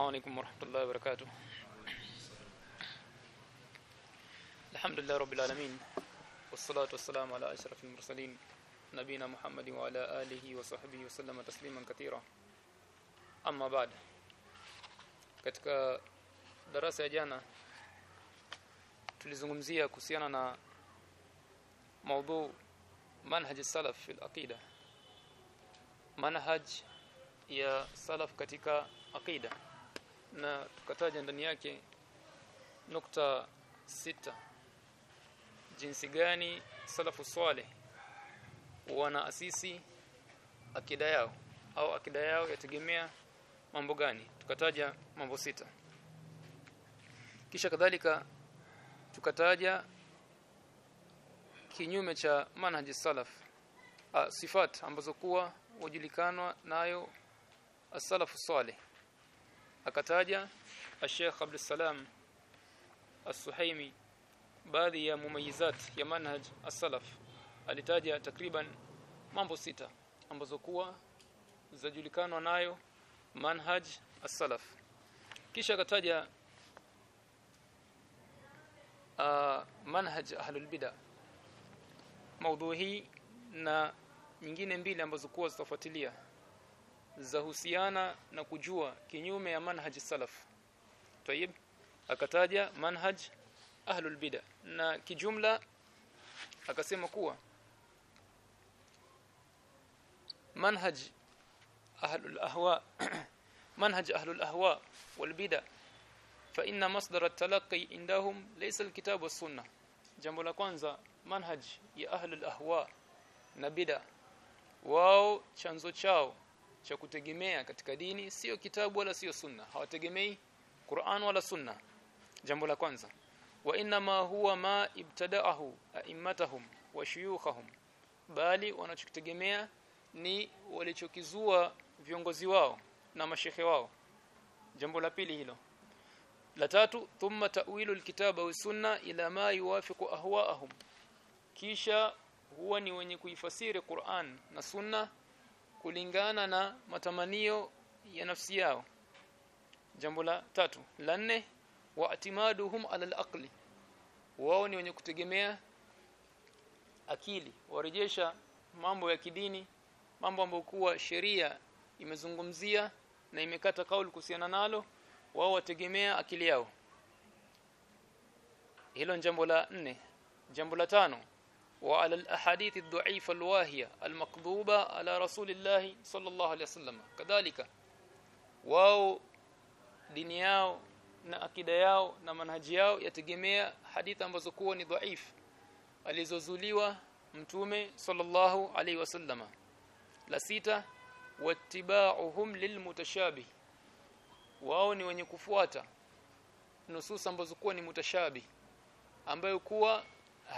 السلام عليكم ورحمة الله وبركاته. الحمد لله رب العالمين والصلاة والسلام على أشرف المرسلين نبينا محمد وعلى آله وصحبه وسلم تسليما كثيرا. أما بعد katika darasa ya jana tulizungumzia kuhusiana na maudhu manhaj salaf fil aqida manhaj ya salaf na tukataja ndani yake nukta sita. Jinsi gani salafu saleh wanaasisi akida yao au akida yao yategemea mambo gani? Tukataja mambo sita. Kisha kadhalika tukataja kinyume cha manhaji salaf sifat ambazo kuwa wajulikanwa nayo as-salafu salih akataja al-Sheikh Abdul Salam As-Suhaimi baadhi ya mumayizat ya manhaj as-salaf alitaja takriban mambo sita ambazo kuwa zajulikanwa nayo manhaj as-salaf. Kisha akataja uh, manhaj ahlul bid'ah hii na nyingine mbili ambazo kuwa zitafuatilia zahusiana na kujua kinyume ya manhaj salaf. Tayib akataja manhaj ahlul bid'ah. Na kijumla akasema kuwa manhaj ahlul ahwa manhaj ahlul ahwa wal bid'ah fa inna masdar at-talaqqi indahum laysa al-kitab was-sunnah jambo la kwanza manhaj ya ahlul ahwa na bid'ah wao chanzo chao cha kutegemea katika dini sio kitabu wala sio sunna. Hawategemei Qur'an wala sunna. Jambo la kwanza. Wa inna ma huwa ma ibtada'ahu a'immatuhum wa shuyukhahum. Bali wanachokitegemea ni walichokizua viongozi wao na mashehe wao. Jambo la pili hilo. La tatu thumma ta'wilu alkitaba wa sunna ila ma yuwafiqu ahwa'ahum. Kisha huwa ni wenye kuifasiri Qur'an na sunna kulingana na matamanio ya nafsi yao. Jambo la tatu. La nne waatimaduhum ala al-aqli. Wao ni wenye kutegemea akili. Warejesha mambo ya kidini mambo ambayo kuwa sheria imezungumzia na imekata kauli kuhusiana nalo wao wategemea akili yao. Hilo jambo la nne. Jambo la tano وعلى الاحاديث الضعيفه الواهيه المكذوبه على رسول الله صلى الله عليه وسلم كذلك wao dini yao na akida yao na manhaji yao yategemea hadithi ambazo kuwa ni dhaif alizozuliwa mtume sallallahu alaihi wasallama la sita wattiba'uhum lilmutashabih wao ni wenye kufuata nusus ambazo kuwa ni mutashabih ambayo kuwa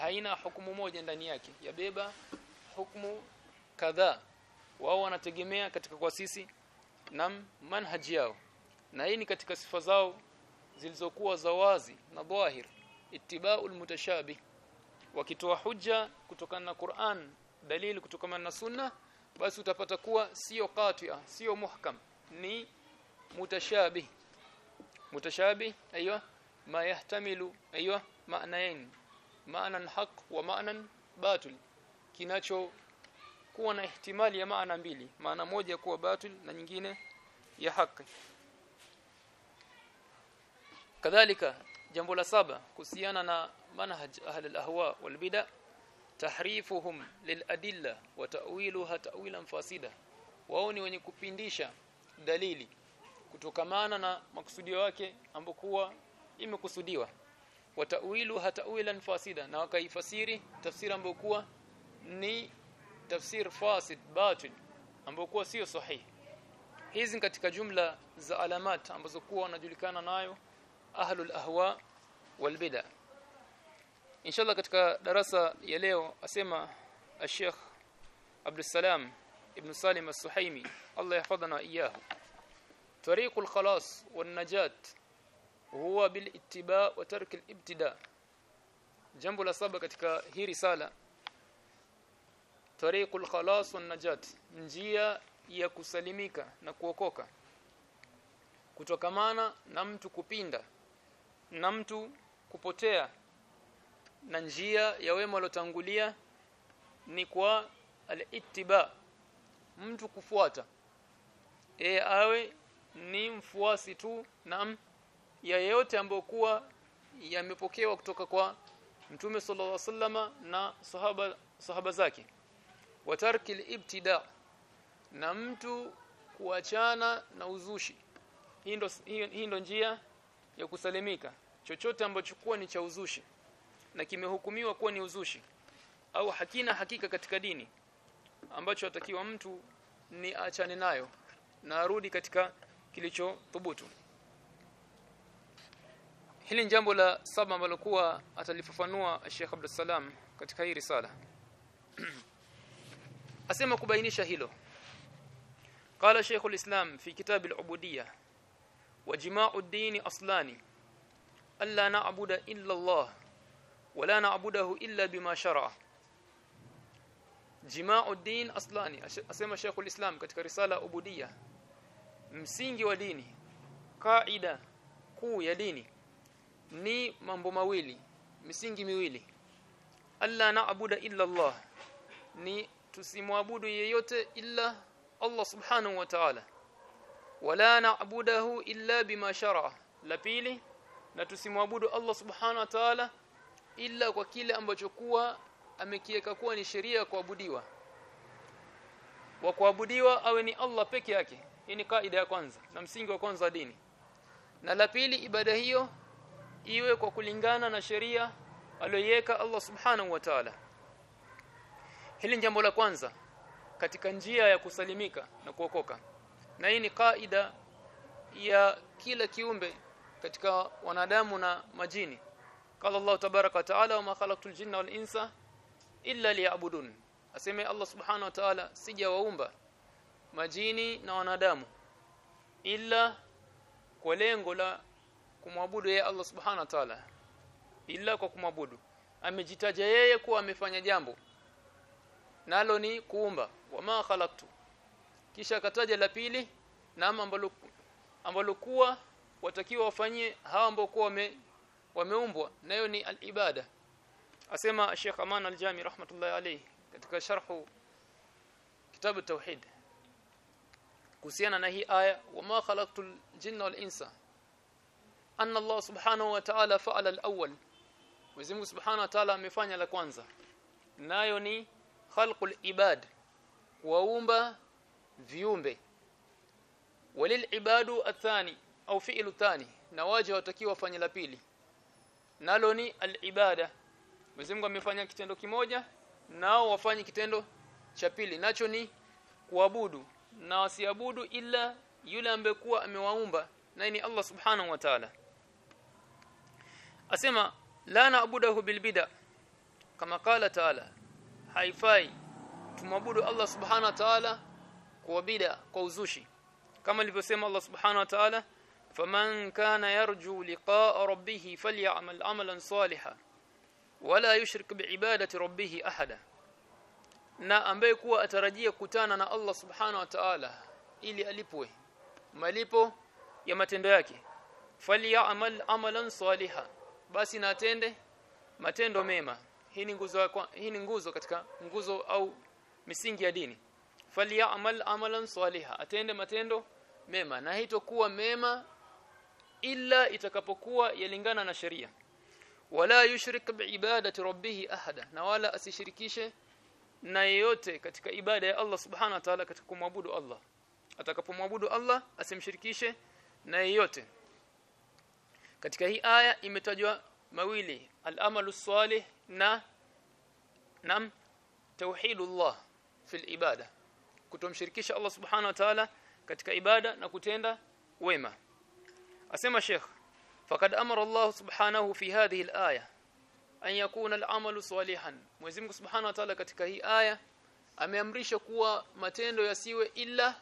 haina hukumu moja ndani yake. Yabeba hukumu kadhaa wao wanategemea katika kwa sisi na manhaji yao. Na hii ni katika sifa zao zilizokuwa za wazi na dhahir. Ittiba'ul mutashabih wakitoa hujja kutokana na Qur'an dalili kutokana na sunna basi utapata kuwa sio qati'a sio muhkam. Ni mutashabih mutashabih aiywa ma yahtamilu aiywa ma'nayn maana haq wa maana batil. Kinacho kuwa na ihtimali ya maana mbili. Maana moja kuwa batil na nyingine ya haki kadhalika jambo la saba kuhusiana na manhaj ahli al-ahwa wal bid'a tahrifuhum liladilla wa ta'wiluha ta'wilan fasida. Wao ni wenye kupindisha dalili kutokamana na makusudio yake ambokuwa imekusudiwa wa ta'wiluha ta'wilan fasida na wakaifasiri tafsiri ambayo kuwa ni tafsir fasid batil ambayo kuwa sio sahihi hizi katika jumla za alamat ambazo kuwa wanajulikana nayo ahlul ahwa wal bid'ah inshallah katika darasa ya leo asema al-Sheikh Abdul Salam ibn Salim as-Suhaimi Allah yahfadhana iyahu طريق الخلاص huwa bil ittiba wa tarki al ibtida. Jambo la saba katika hii risala tariqul khalas wan najat njia ya kusalimika na kuokoka kutokamana na mtu kupinda na mtu kupotea na njia ya wema waliotangulia ni kwa al-ittiba mtu kufuata. E awe ni mfuasi tu na ya yeyote ambayo kuwa yamepokewa kutoka kwa Mtume sallallahu alaihi wasallama na sahaba sahaba zake. Wa tarki ibtida na mtu kuachana na uzushi. Hii ndo hii ndo njia ya kusalimika. Chochote ambacho kuwa ni cha uzushi na kimehukumiwa kuwa ni uzushi au hakina hakika katika dini ambacho atakiwa mtu ni achane nayo na arudi katika kilicho thubutu hili jambo la saba ambalo kuwa atalifafanua Sheikh Abdul Salam katika hii risala asema kubainisha hilo قال شيخ الإسلام في كتاب العبودية وجماع الدين أصلان ألا نعبد إلا الله ولا نعبده إلا بما شرع جماع الدين أصلان أسمى شيخ الإسلام katika risala ubudiyya msingi wa dini kaida kuu ya dini ni mambo mawili misingi miwili. Alla naabuda illa Allah. Ni tusimwabudu yeyote illa Allah subhanahu wa ta'ala. Wala naabudahu illa bima shar'a la pili na tusimwabudu Allah subhanahu wa ta'ala illa kwa kile ambacho kuwa amekiweka kuwa ni sheria ya kuabudiwa. Wa kuabudiwa awe ni Allah peke yake. Hii ni kaida ya kwanza na msingi wa kwanza wa dini. Na la pili ibada hiyo iwe kwa kulingana na sheria aliyoiweka Allah subhanahu wa ta'ala. Hili jambo la kwanza katika njia ya kusalimika na kuokoka. Na hii ni kaida ya kila kiumbe katika wanadamu na majini. Qala Allah tabaraka wa taala wa ma khalaqtul jinna wal insa illa liya'budun. Aseme Allah subhanahu wa ta'ala sijawaumba majini na wanadamu ila kwa lengo la kumwabudu yeye Allah subhanahu wa ta'ala. Ila kwa kumwabudu. Amejitaja yeye kuwa amefanya jambo. Nalo ni kuumba. Wama khalaqtu. Kisha akataja la pili na ambalo ambalo kuwa watakiwa wafanyie hawa ambao kuwa wame, wameumbwa. Nayo ni alibada. Asema Sheikh Aman al-Jami rahmatullahi alayhi katika sharhu kitabu tauhid kuhusiana na hii aya wama khalaqtul jinna wal insa anna Allah subhanahu wa ta'ala fa'ala al-awwal. Mwenyezi subhanahu wa ta'ala amefanya la kwanza. Nayo ni khalqul ibad waumba viumbe. Walil ibadu athani au fi'lu thani na waje watakiwa fanya la pili. Nalo ni al-ibada. Mwenyezi amefanya kitendo kimoja nao wafanye kitendo cha pili. Nacho ni kuabudu na wasiabudu ila yule ambaye kuwa amewaumba na ni Allah subhanahu wa ta'ala asema la na'budahu bil bid'a kama qala ta'ala haifai tumwabudu Allah subhanahu wa ta'ala kwa bid'a kwa uzushi kama alivyosema Allah subhanahu wa ta'ala faman kana yarju liqa'a rabbih falyamal amalan salihan wala yushrik biibadati rabbih ahada na ambaye kuwa atarajia kutana na Allah subhanahu wa ta'ala ili alipwe malipo ya matendo yake falyamal amalan salihan basi na atende matendo mema. Hii ni nguzo hii ni nguzo katika nguzo au misingi ya dini. Falyamal amalan saliha atende matendo mema. Na hitokuwa mema ila itakapokuwa yalingana na sheria. Wala yushrik biibadati rabbih ahada. Na wala asishirikishe na yeyote katika ibada ya Allah subhanahu wa ta'ala katika kumwabudu Allah. Atakapomwabudu Allah asimshirikishe na yeyote katika hii aya imetajwa mawili al-amalu salih na nam tauhidullah fil ibada. Kutomshirikisha Allah subhanahu wa ta'ala katika ibada na kutenda wema. Asema Sheikh fakad amara Allah subhanahu fi hadhihi al-aya an yakuna al-amalu salihan Mwenyezi Mungu subhanahu wa ta'ala katika hii aya ameamrisha kuwa matendo yasiwe illa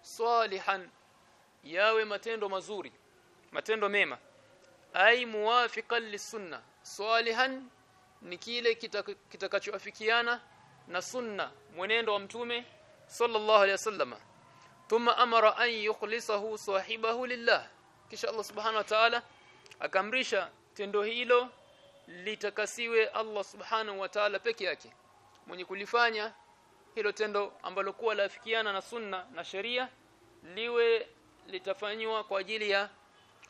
salihan yawe matendo mazuri matendo mema ai muwafiqan lisunna salihan ni kile kitakachoafikiana na sunna mwenendo wa mtume sallallahu alaihi wasallam. Thumma amara an yukhlisahu sahibahu lillah. Kisha Allah subhanahu wa ta'ala akamrisha tendo hilo litakasiwe Allah subhanahu wa ta'ala peke yake. Mwenye kulifanya hilo tendo ambalo kuwa lafikiana na sunna na sheria liwe litafanywa kwa ajili ya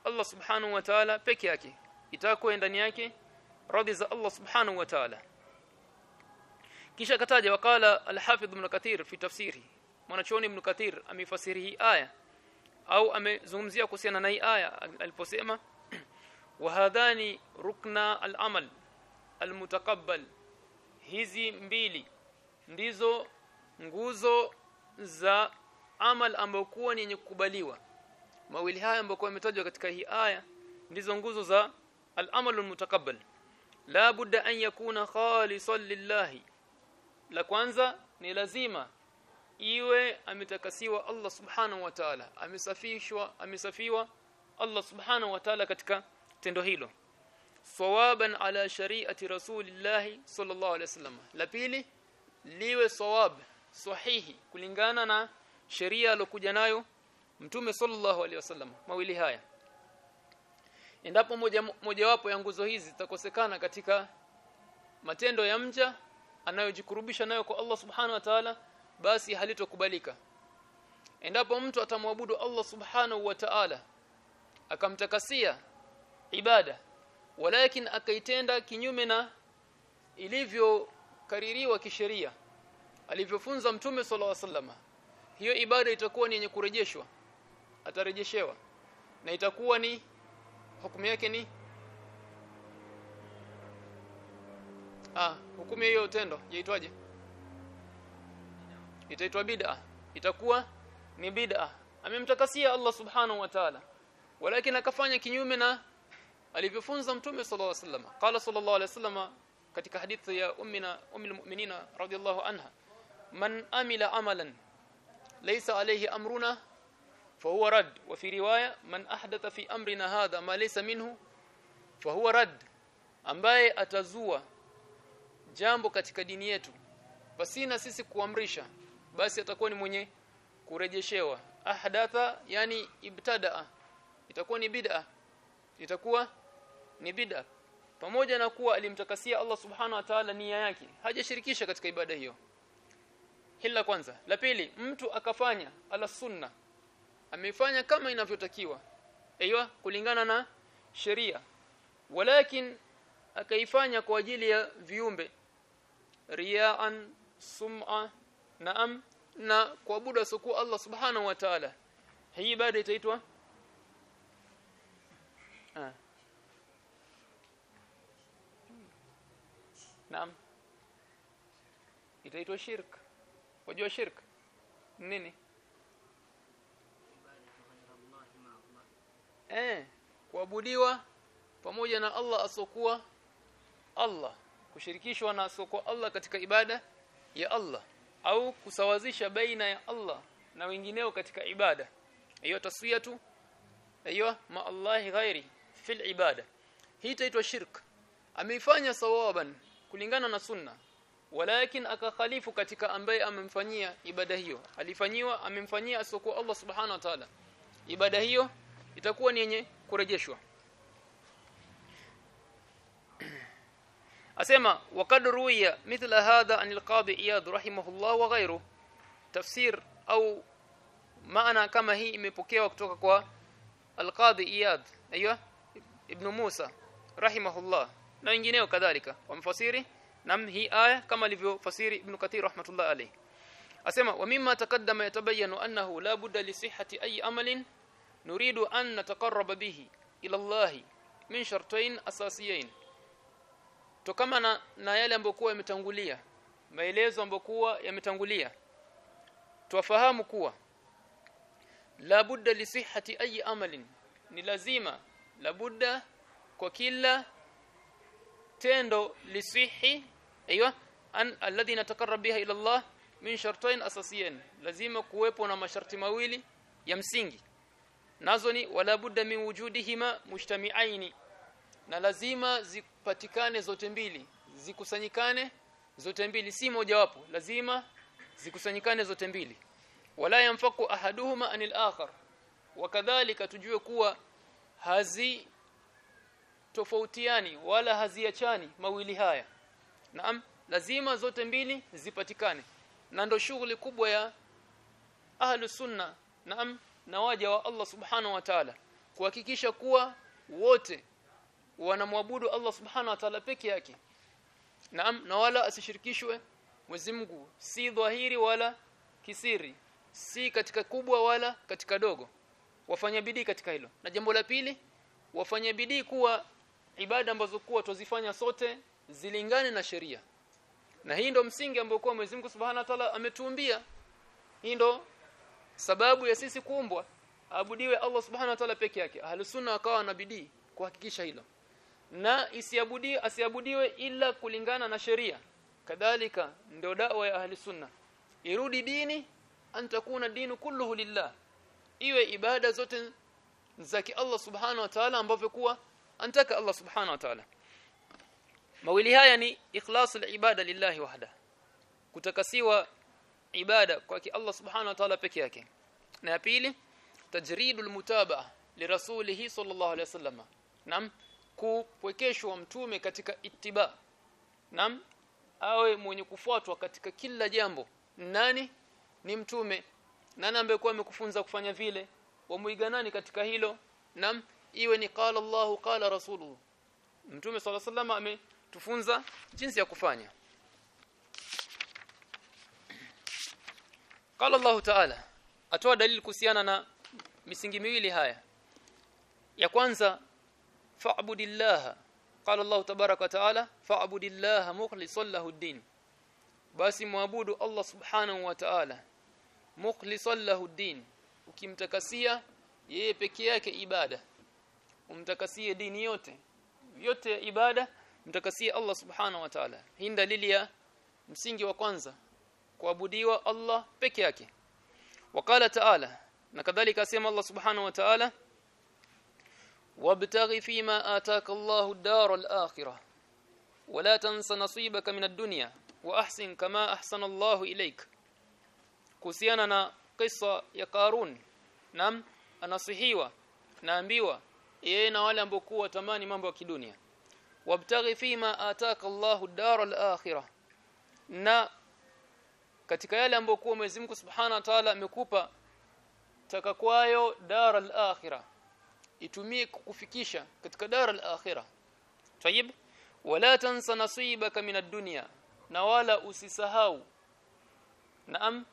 Allah subhanahu wa ta'ala peke yake. Itakuwa ndani yake radhi za Allah subhanahu wa ta'ala. Kisha kataja wakala al-Hafidh Ibn Kathir fi tafsiri. Mwanachuoni Ibn Kathir amefasiri hii aya au amezungumzia kuhusiana na hii aya aliposema wahadhani rukna al-amal al-mutaqabbal. Hizi mbili ndizo nguzo za amal ambayo kuwa ni yenye kukubaliwa mawili haya ambayo yametajwa katika hii aya ndizo nguzo za al-amal al-mutaqabbal la budda an yakuna khalisan lillahi. La kwanza ni lazima iwe ametakasiwa Allah subhanahu wa ta'ala. Amesafishwa amesafiwa Allah subhanahu wa ta'ala katika tendo hilo. Sawaban ala shari'ati rasulillah sallallahu alaihi wasallam la pili liwe sawab sahihi kulingana na sheria alokuja nayo mtume sallallahu alaihi wasallam mawili haya. Endapo moja mojawapo ya nguzo hizi zitakosekana katika matendo ya mja anayojikurubisha nayo kwa Allah subhanahu wa ta'ala basi halitokubalika. Endapo mtu atamwabudu Allah subhanahu wa ta'ala akamtakasia ibada walakin akaitenda kinyume na ilivyokaririwa kisheria alivyofunza mtume sallallahu alaihi wasallam hiyo ibada itakuwa ni yenye kurejeshwa atarejeshewa. Na itakuwa ni hukumu yake ni ah hukumu hiyo tendo yaitwaje? Itaitwa bid'a. Itakuwa ni bid'a. Amemtakasia Allah subhanahu wa ta'ala. Walakin akafanya kinyume na alivyofunza mtume sallallahu alaihi wasallam qala sallallahu alaihi wasallam katika hadithi ya ummina ummul mu'minina radhiyallahu anha man amila amalan laysa alayhi amruna فهو رد وفي روايه من احدث في امرنا هذا ما ليس منه فهو رد ambaye atazua jambo katika dini yetu pasina sisi kuamrisha basi atakuwa ni mwenye kurejeshewa ahdatha yani ibtadaa itakuwa ni bid'a itakuwa ni bid'a pamoja na kuwa alimtakasia Allah subhanahu wa ta'ala nia yake hajashirikisha katika ibada hiyo hila kwanza la pili mtu akafanya ala sunna amefanya kama inavyotakiwa. Aiywa kulingana na sheria. Walakin akaifanya kwa ajili ya viumbe. Riaan sum'a naam na kuabudu asokuwa Allah subhanahu wa ta'ala. Hii ibada itaitwa? Ah. Naam. Itaitwa shirk. Wajua shirk? Nini eh kuabudiwa pamoja na Allah asokuwa Allah kushirikishwa na asokuwa Allah katika ibada ya Allah au kusawazisha baina ya Allah na wengineo katika ibada. Hiyo taswiyatu hiyo ma Allah ghairi fil ibada. Hii itaitwa shirk. Ameifanya sawaban kulingana na sunna walakin akakhalifu katika ambaye amemfanyia ibada hiyo. Alifanyiwa amemfanyia asokuwa Allah subhanahu wa ta'ala. Ibada hiyo itakuwa ni yenye kurejeshwa. Asema waqad ruwiya mithla hadha anil qadi iyad rahimahullah wa ghayru tafsir au maana kama hii imepokewa kutoka kwa al-qadi iyad aiywa ibn Musa rahimahullah na wengineo kadhalika. Wamfasiri nam hii aya kama alivyofasiri ibn Kathir rahmatullah alayhi. Asema wa mimma taqaddama yatabayyanu annahu la budda li sihhati ayi amalin nuridu an nataqarraba bihi ila Allah min shartain asasiyain tokama na, yale ambayo kuwa yametangulia maelezo ambayo kuwa yametangulia tuwafahamu kuwa la budda li sihhati ayi amalin ni lazima la budda kwa kila tendo lisihi aiywa an alladhi natakarrab biha ila Allah min shartain asasiyan lazima kuwepo na masharti mawili ya msingi nazo ni wala budda min wujudihima mujtami'aini. Na lazima zipatikane zote mbili. Zikusanyikane zote mbili. Si mojawapo. Lazima zikusanyikane zote mbili. Wala yamfaku ahaduhuma anil akhar. Wakadhalika tujue kuwa hazi tofautiani wala haziachani mawili haya. Naam lazima zote mbili zipatikane. Na ndo shughuli kubwa ya ahlu sunna. Naam na waja wa Allah subhanahu wa ta'ala kuhakikisha kuwa wote wanamwabudu Allah subhanahu wa ta'ala peke yake. Naam na wala asishirikishwe Mwenyezi Mungu. Si dhahiri wala kisiri. Si katika kubwa wala katika dogo. Wafanya bidii katika hilo. Na jambo la pili wafanya bidii kuwa ibada ambazo kuwa tuzifanya sote zilingane na sheria. Na hii ndo msingi ambao kwa Mwenyezi Mungu Subhanahu wa Ta'ala ametuumbia hii ndo sababu ya sisi kuumbwa abudiwe Allah Subhanahu wa Ta'ala peke yake. Ahlus sunna wakawa na bidii kuhakikisha hilo. Na isiabudi asiabudiwe ila kulingana na sheria. Kadhalika ndio dawa ya ahli sunna. Irudi dini antakuna dinu kulluhu lillah. Iwe ibada zote za Allah subhanahu wa ta'ala ambavyo kuwa antaka Allah subhanahu wa ta'ala. Mawili haya ni ikhlasul ibada lillahi wahda. Kutakasiwa ibada kwa Allah subhanahu wa ta'ala peke yake na pili tajridul mutaba li lirasulihi sallallahu alayhi wasallam nam kupwekeshwa mtume katika ittiba nam awe mwenye kufuatwa katika kila jambo nani ni mtume nani ambaye kwa amekufunza kufanya vile wamuiga nani katika hilo nam iwe ni qala Allahu qala rasuluhu mtume sallallahu sala wasallam ametufunza jinsi ya kufanya qala Allah ta'ala. Atoa dalili kuhusiana na misingi miwili haya. Ya kwanza fa'budillaha. Qala Allah tabaraka wa ta'ala fa'budillaha mukhlishan lahu ad-din basi muabudu Allah subhanahu wa ta'ala mukhlishan lahu ad-din ukimtakasia yeye peke yake ibada. Umtakasie dini yote. Yote ibada mtakasie Allah subhanahu wa ta'ala. Hii dalili ya msingi wa kwanza kuabudiwa Allah peke yake wakala ta'ala na kadhalika asema Allah subhanahu wa ta'ala wabtaghi fima ataka Allahu ad-dar al-akhirah wala tansa nasibaka min ad-dunya wa ahsin kama ahsana Allahu ilayk kuhusiana na kisa ya Qarun nam anasihiwa naambiwa yeye na wale ambao kuwa tamani mambo ya kidunia wabtaghi fima ataka Allahu ad-dar al-akhirah na katika yale ambayo kuwa Mwenyezi Mungu Subhanahu wa Ta'ala amekupa taka kwayo al-akhirah itumie kukufikisha katika dar al-akhirah tayib. Wala tansa nasibaka min ad-dunya. Na wala usisahau. Naam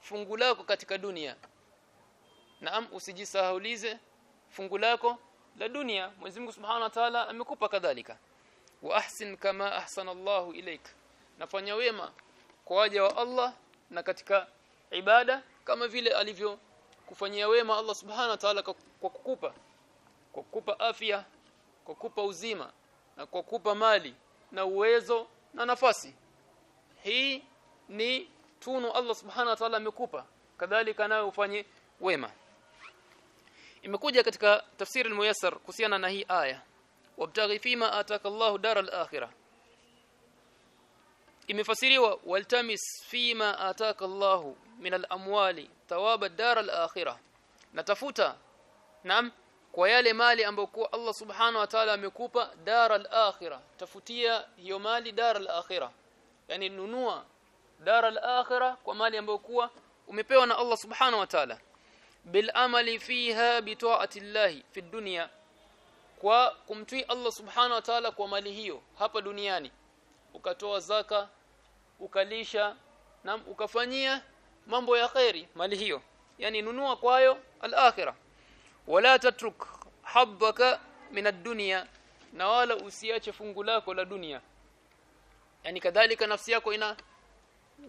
fungu lako katika dunia. Naam usijisahaulize fungu lako la dunia. Mwenyezi Mungu Subhanahu wa Ta'ala amekupa kadhalika. Wa ahsin kama ahsana ilaik nafanya wema kwa waja wa Allah na katika ibada kama vile alivyo kufanyia wema Allah Subhanahu wa Ta'ala kwa kukupa kwa kukupa afya kwa kukupa uzima na kwa kukupa mali na uwezo na nafasi. Hii ni tunu Allah Subhanahu wa Ta'ala amekupa kadhalika nawe ufanye wema. Imekuja katika tafsiri al-muyassar kuhusiana na hii aya. Wabtaghi fima ataka Allahu daral akhirah imefasiriwa waltamis fima ataka Allahu min al-amwali thawaba daral akhirah natafuta naam kwa yale mali ambayo Allah subhanahu wa ta'ala amekupa daral akhirah tafutia hiyo mali daral akhirah yani nunua daral akhirah kwa mali ambayo kuwa umepewa na Allah subhanahu wa ta'ala bil amali fiha bi ta'ati Allah fi dunya kwa kumtii Allah subhanahu wa ta'ala kwa mali hiyo hapa duniani ukatoa zaka ukalisha na ukafanyia mambo ya khairi mali hiyo. Yani nunua kwayo al-akhirah. Wala tatruk habbaka min ad-dunya na wala usiache fungu lako la dunia. Yani kadhalika nafsi yako ina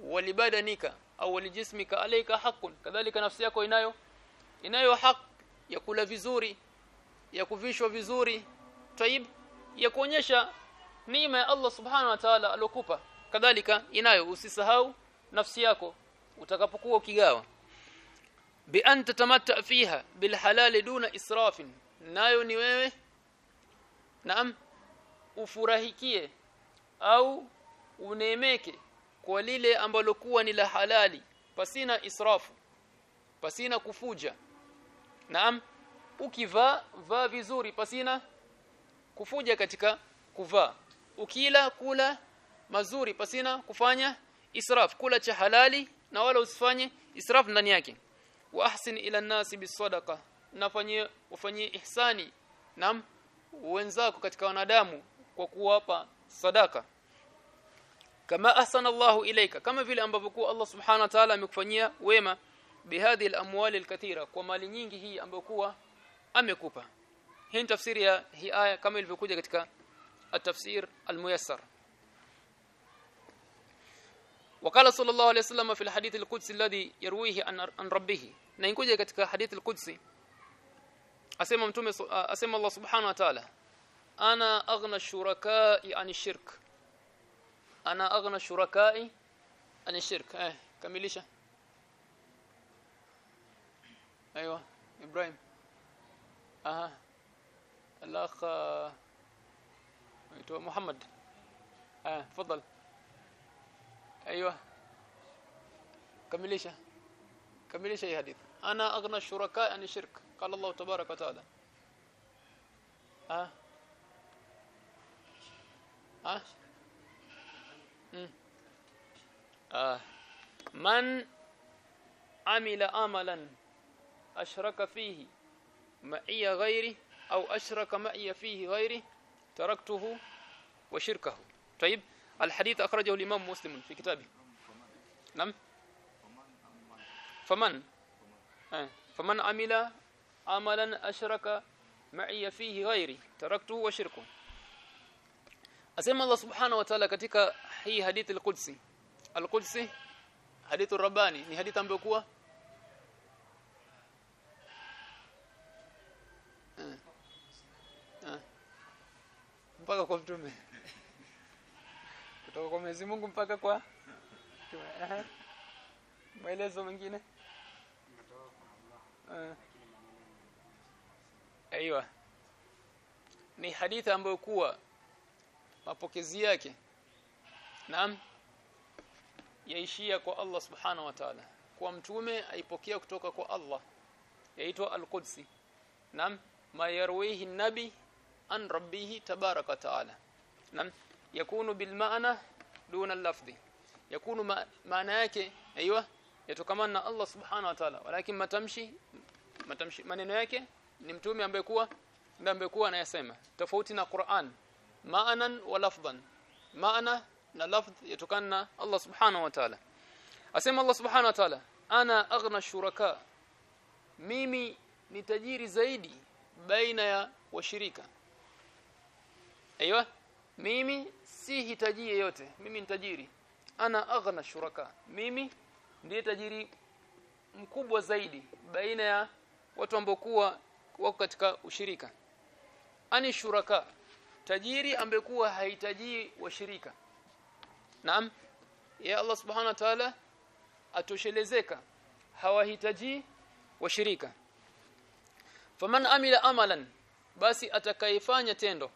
walibadanika au walijismika alayka haqqun. Kadhalika nafsi yako inayo inayo haki ya kula vizuri ya kuvishwa vizuri taib ya kuonyesha neema ya Allah subhanahu wa ta'ala alokupa kadhalika inayo usisahau nafsi yako utakapokuwa ukigawa. Bi an tatamatta fiha bil halal duna israfin. Nayo ni wewe. Naam ufurahikie au unemeke kwa lile ambalo kuwa ni la halali pasina israfu pasina kufuja. Naam ukivaa vaa vizuri pasina kufuja katika kuvaa ukila kula mazuri pasina kufanya israf. Kula cha halali na wala usifanye israf ndani yake. Wa ahsin ila nasi bisadaqa nafanyie ufanyie ihsani nam wenzako katika wanadamu kwa kuwapa sadaka. Kama ahsana Allahu ilaika kama vile ambavyo kwa Allah subhanahu wa ta'ala amekufanyia wema bihadhi al-amwali al-kathira kwa mali nyingi hii ambayo kuwa amekupa. Hii tafsiri ya hii aya kama ilivyokuja katika التفسير الميسر. وقال صلى الله عليه وسلم في الحديث القدسي الذي يرويه عن ربه. نينكوجا كتك حديث القدسي. آه، أسمى الله سبحانه وتعالى. أنا أغنى الشركاء عن الشرك. أنا أغنى الشركاء عن الشرك. إيه كمليشة. أيوه إبراهيم. أها. الأخ آه، ايتوا محمد. آه تفضل. أيوه. كمليشه كمليشه هي حديث؟ أنا أغنى الشركاء عن الشرك. قال الله تبارك وتعالى. آه. آه. امم آه. من عمل عملا أشرك فيه معي غيري أو أشرك معي فيه غيري تركته وشركه. طيب الحديث أخرجه الإمام مسلم في كتابه. نعم. فمن؟ آه. فمن عمل عملا أشرك معي فيه غيري تركته وشركه. أسمى الله سبحانه وتعالى katika hii hadithi al-Qudsi. al-Qudsi hadithu rabbani ni hadithi ambayo kuwa? Mpaka kwa mtume. Kutoka kwa Mwenyezi Mungu mpaka kwa maelezo mengine? Eh. Aiywa ni hadithi ambayo kuwa mapokezi yake naam yaishia kwa Allah subhanahu wa ta'ala. Kwa mtume aipokea kutoka kwa Allah. Yaitwa al-Qudsi. Naam. Ma yarwihi nabi an rabbihi tabaraka ta'ala. Naam bil ma'na duna al-lafzi yakunu maana yake aiywa yatokamana na Allah subhanahu wa ta'ala walakin matamshi matamshi maneno yake ni mtume ambaye ndiye ambaye kuwa anayasema tofauti na Qur'an ma'anan wa lafdhan maana na lafdh yatokana na Allah subhanahu wa ta'ala asema Allah subhanahu wa ta'ala ana aghna shuraka mimi ni tajiri zaidi baina ya washirika aiywa mimi si hitaji yeyote. Mimi ni tajiri. Ana aghna shuraka. Mimi ndiye tajiri mkubwa zaidi baina ya watu ambao kuwa wako katika ushirika. Ani shuraka? Tajiri ambekuwa hahitaji washirika. Naam. Ya Allah subhanahu wa ta'ala atoshelezeka. Hawahitaji washirika. Faman amila amalan basi atakayefanya tendo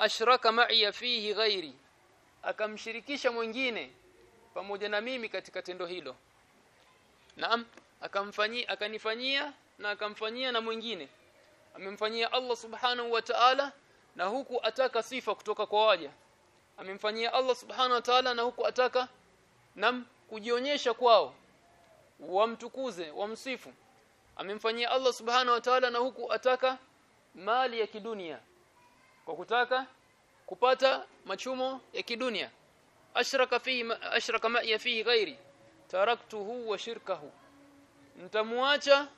ashraka ma'i fihi ghairi. Akamshirikisha mwingine pamoja na mimi katika tendo hilo. Naam akamfanyia akanifanyia na akamfanyia na mwingine. Amemfanyia Allah subhanahu wa ta'ala na huku ataka sifa kutoka kwa waja. Amemfanyia Allah subhanahu wa ta'ala na huku ataka nam kujionyesha kwao. Wamtukuze wamsifu. Amemfanyia Allah subhanahu wa ta'ala na huku ataka mali ya kidunia kwa kutaka kupata machumo ya kidunia. Ashraka fihi ashraka ma ya fihi ghairi taraktuhu wa shirkahu. Nitamuacha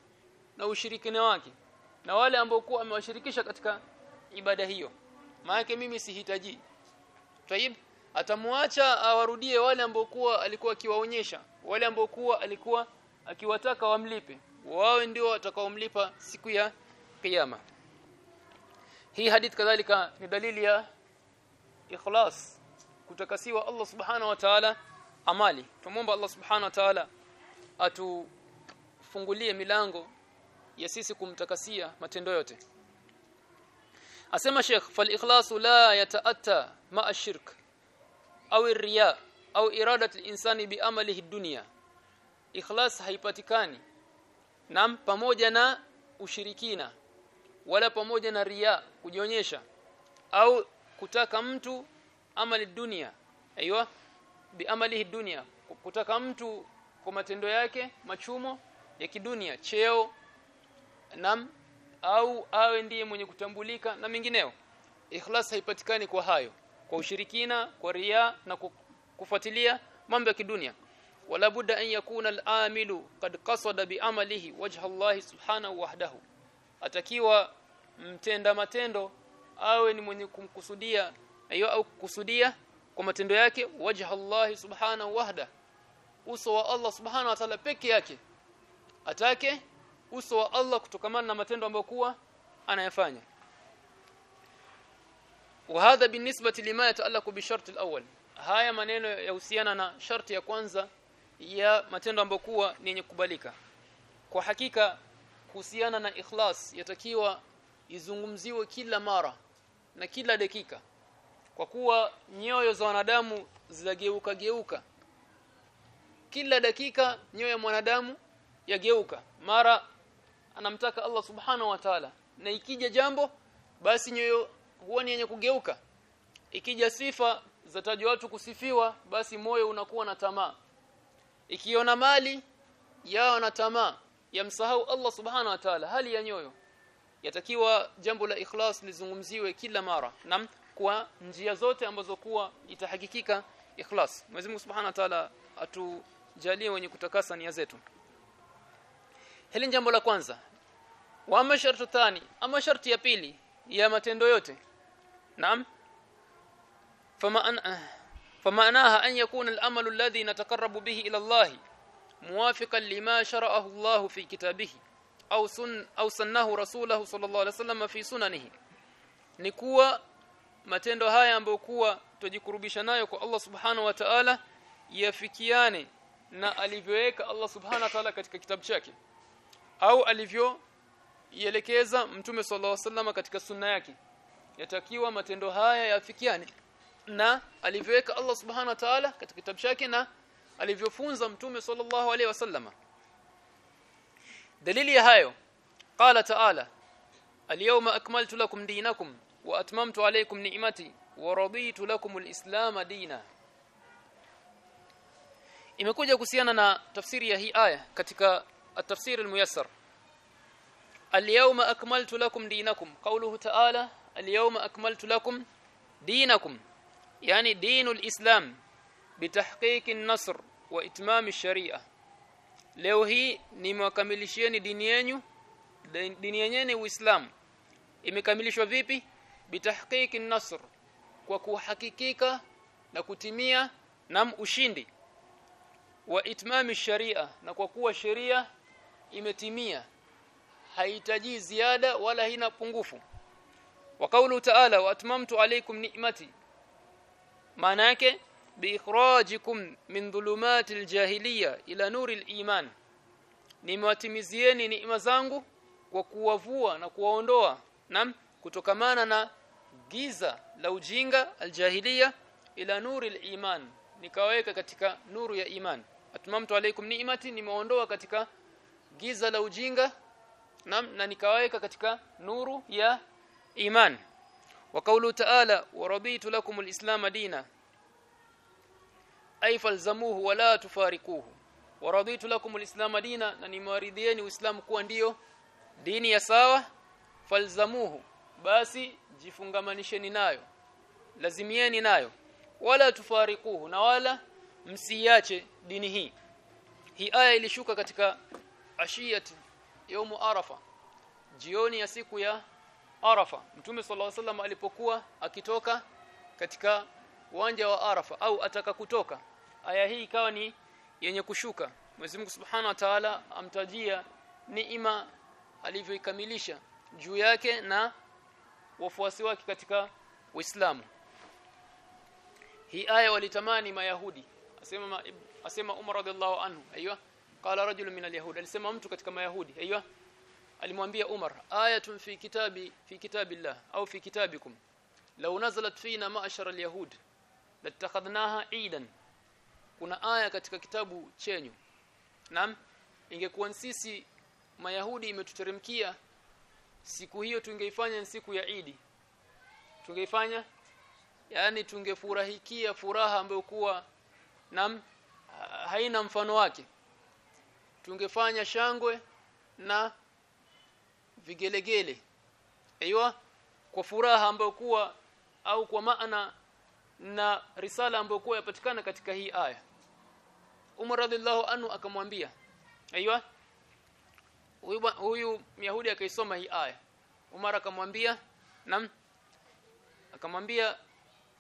na ushirikina wake na wale ambao kuwa amewashirikisha katika ibada hiyo. Maana mimi sihitaji. Tayib atamuacha awarudie wale ambao kuwa alikuwa akiwaonyesha wale ambao kuwa alikuwa akiwataka wamlipe. Wao ndio watakaomlipa siku ya kiyama hii hadith kadhalika ni dalili ya ikhlas kutakasiwa Allah subhanahu wa ta'ala amali. Tumomba Allah subhanahu wa ta'ala atufungulie milango ya sisi kumtakasia matendo yote. Asema Sheikh fal ikhlasu la yataatta ma ashirk au riya au iradat al-insani bi amalihi dunya. Ikhlas haipatikani nam pamoja na ushirikina wala pamoja na ria kujionyesha au kutaka mtu amali dunia. Aiywa biamalihi dunia. Kutaka mtu kwa matendo yake machumo ya kidunia cheo nam au awe ndiye mwenye kutambulika na mingineo ikhlas haipatikani kwa hayo kwa ushirikina kwa ria na kufuatilia mambo ya kidunia. Wala budda an yakuna al-amilu qad qasada bi amalihi wajha Allah subhanahu wahdahu atakiwa mtenda matendo awe ni mwenye kumkusudia ayo au kukusudia kwa matendo yake wajha Allah subhanahu wahda uso wa Allah subhanahu wa ta'ala peke yake atake uso wa Allah kutokamana na matendo ambayo kuwa anayafanya وهذا بالنسبه لما يتعلق بالشرط الاول haya maneno yahusiana na sharti ya kwanza ya matendo ambayo kuwa ni yenye kubalika kwa hakika kuhusiana na ikhlas yatakiwa izungumziwe kila mara na kila dakika. Kwa kuwa nyoyo za wanadamu zinageuka geuka. Kila dakika nyoyo ya mwanadamu yageuka. Mara anamtaka Allah subhanahu wa ta'ala na ikija jambo basi nyoyo huwa ni yenye kugeuka. Ikija sifa zatajwa watu kusifiwa basi moyo unakuwa na tamaa. Ikiona mali yao na tamaa yamsahau Allah subhana wa ta'ala hali ya nyoyo. Yatakiwa jambo la ikhlas lizungumziwe kila mara na kwa njia zote ambazo kuwa itahakikika ikhlas. Mwenyezi Mungu Subhanahu wa Ta'ala atujalie wenye kutakasa nia zetu. Hili jambo la kwanza. Wa ama shartu ama sharti ya pili ya matendo yote. Naam. Fama an famanaha an yakuna al-amalu alladhi nataqarrabu bihi ila Allah muwafiqan lima shara'ahu Allah fi kitabihi au sun au sannahu rasulahu sallallahu alaihi wasallam fi sunanihi. Ni kuwa matendo haya ambayo kuwa tujikurubisha nayo kwa Allah subhanahu wa ta'ala yafikiane na alivyoweka Allah subhanahu wa ta'ala katika kitabu chake au alivyo yelekeza mtume sallallahu alaihi wasallam katika sunna yake. Yatakiwa matendo haya yafikiane na alivyoweka Allah subhanahu wa ta'ala katika kitabu chake na alivyofunza mtume sallallahu alaihi wasallam dalili ya hayo qala ta'ala al-yawma akmaltu lakum dinakum wa atmamtu alaykum ni'mati wa raditu lakum al-islam dina imekuja kuhusiana na tafsiri ya hii aya katika at-tafsir al-muyassar al-yawma akmaltu lakum dinakum qawluhu ta'ala al-yawma akmaltu lakum dinakum yani dinul islam bitahqiq an-nasr wa itmami sharia leo hii nimewakamilishieni dini yenu dini yenyewe uislamu. Imekamilishwa vipi? Bitahqiqi an-nasr kwa kuhakikika na kutimia na ushindi. Wa itmami sharia na kwa kuwa sheria imetimia haihitaji ziada wala haina pungufu. Wa kaulu ta'ala wa atmamtu alaykum ni'mati. Maana yake biikhrajikum min dhulumati aljahiliya ila nuri aliman nimewatimizieni neema zangu kwa kuwavua na kuwaondoa nam kutokamana na giza la ujinga aljahiliya ila nuri aliman nikaweka katika nuru ya iman. Atmamtu alaykum ni'mati nimeondoa katika giza la ujinga nam na nikaweka katika nuru ya iman. Wa qawlu ta'ala wa raditu lakum alislam dina ay falzamuhu wala tufarikuhu wa raditu lakum alislam dina na nimwaridhieni uislamu kuwa ndiyo dini ya sawa falzamuhu. Basi jifungamanisheni nayo lazimieni nayo wala tufarikuhu na wala msiache dini hii. Hii aya ilishuka katika ashiyati yaumu arafa jioni ya siku ya arafa. Mtume sallallahu alaihi wasallam alipokuwa akitoka katika uwanja wa arafa au ataka kutoka aya hii ikawa ni yenye kushuka. Mwenyezi Mungu Subhanahu wa Ta'ala amtajia neema alivyoikamilisha juu yake na wafuasi wake katika Uislamu. Hii aya walitamani mayahudi. Asema asema Umar radhiallahu anhu aiywa qala rajul min alyahud alisema mtu katika mayahudi aiywa alimwambia Umar ayatun fi kitabi fi kitabillah au fi kitabikum law nazalat fina ma'ashara alyahud latakhadnaha eidan kuna aya katika kitabu chenyu. Naam ingekuwa sisi mayahudi imetuteremkia siku hiyo tungeifanya ni siku ya Idi. Tungeifanya? Yani tungefurahikia furaha ambayo kuwa nam haina mfano wake. Tungefanya shangwe na vigelegele. Aiywa kwa furaha ambayo kuwa au kwa maana na risala ambayo kuwa yapatikana katika hii aya Umar radhiallahu anhu akamwambia aiywa huyu Myahudi akaisoma hii aya. Umar akamwambia nam akamwambia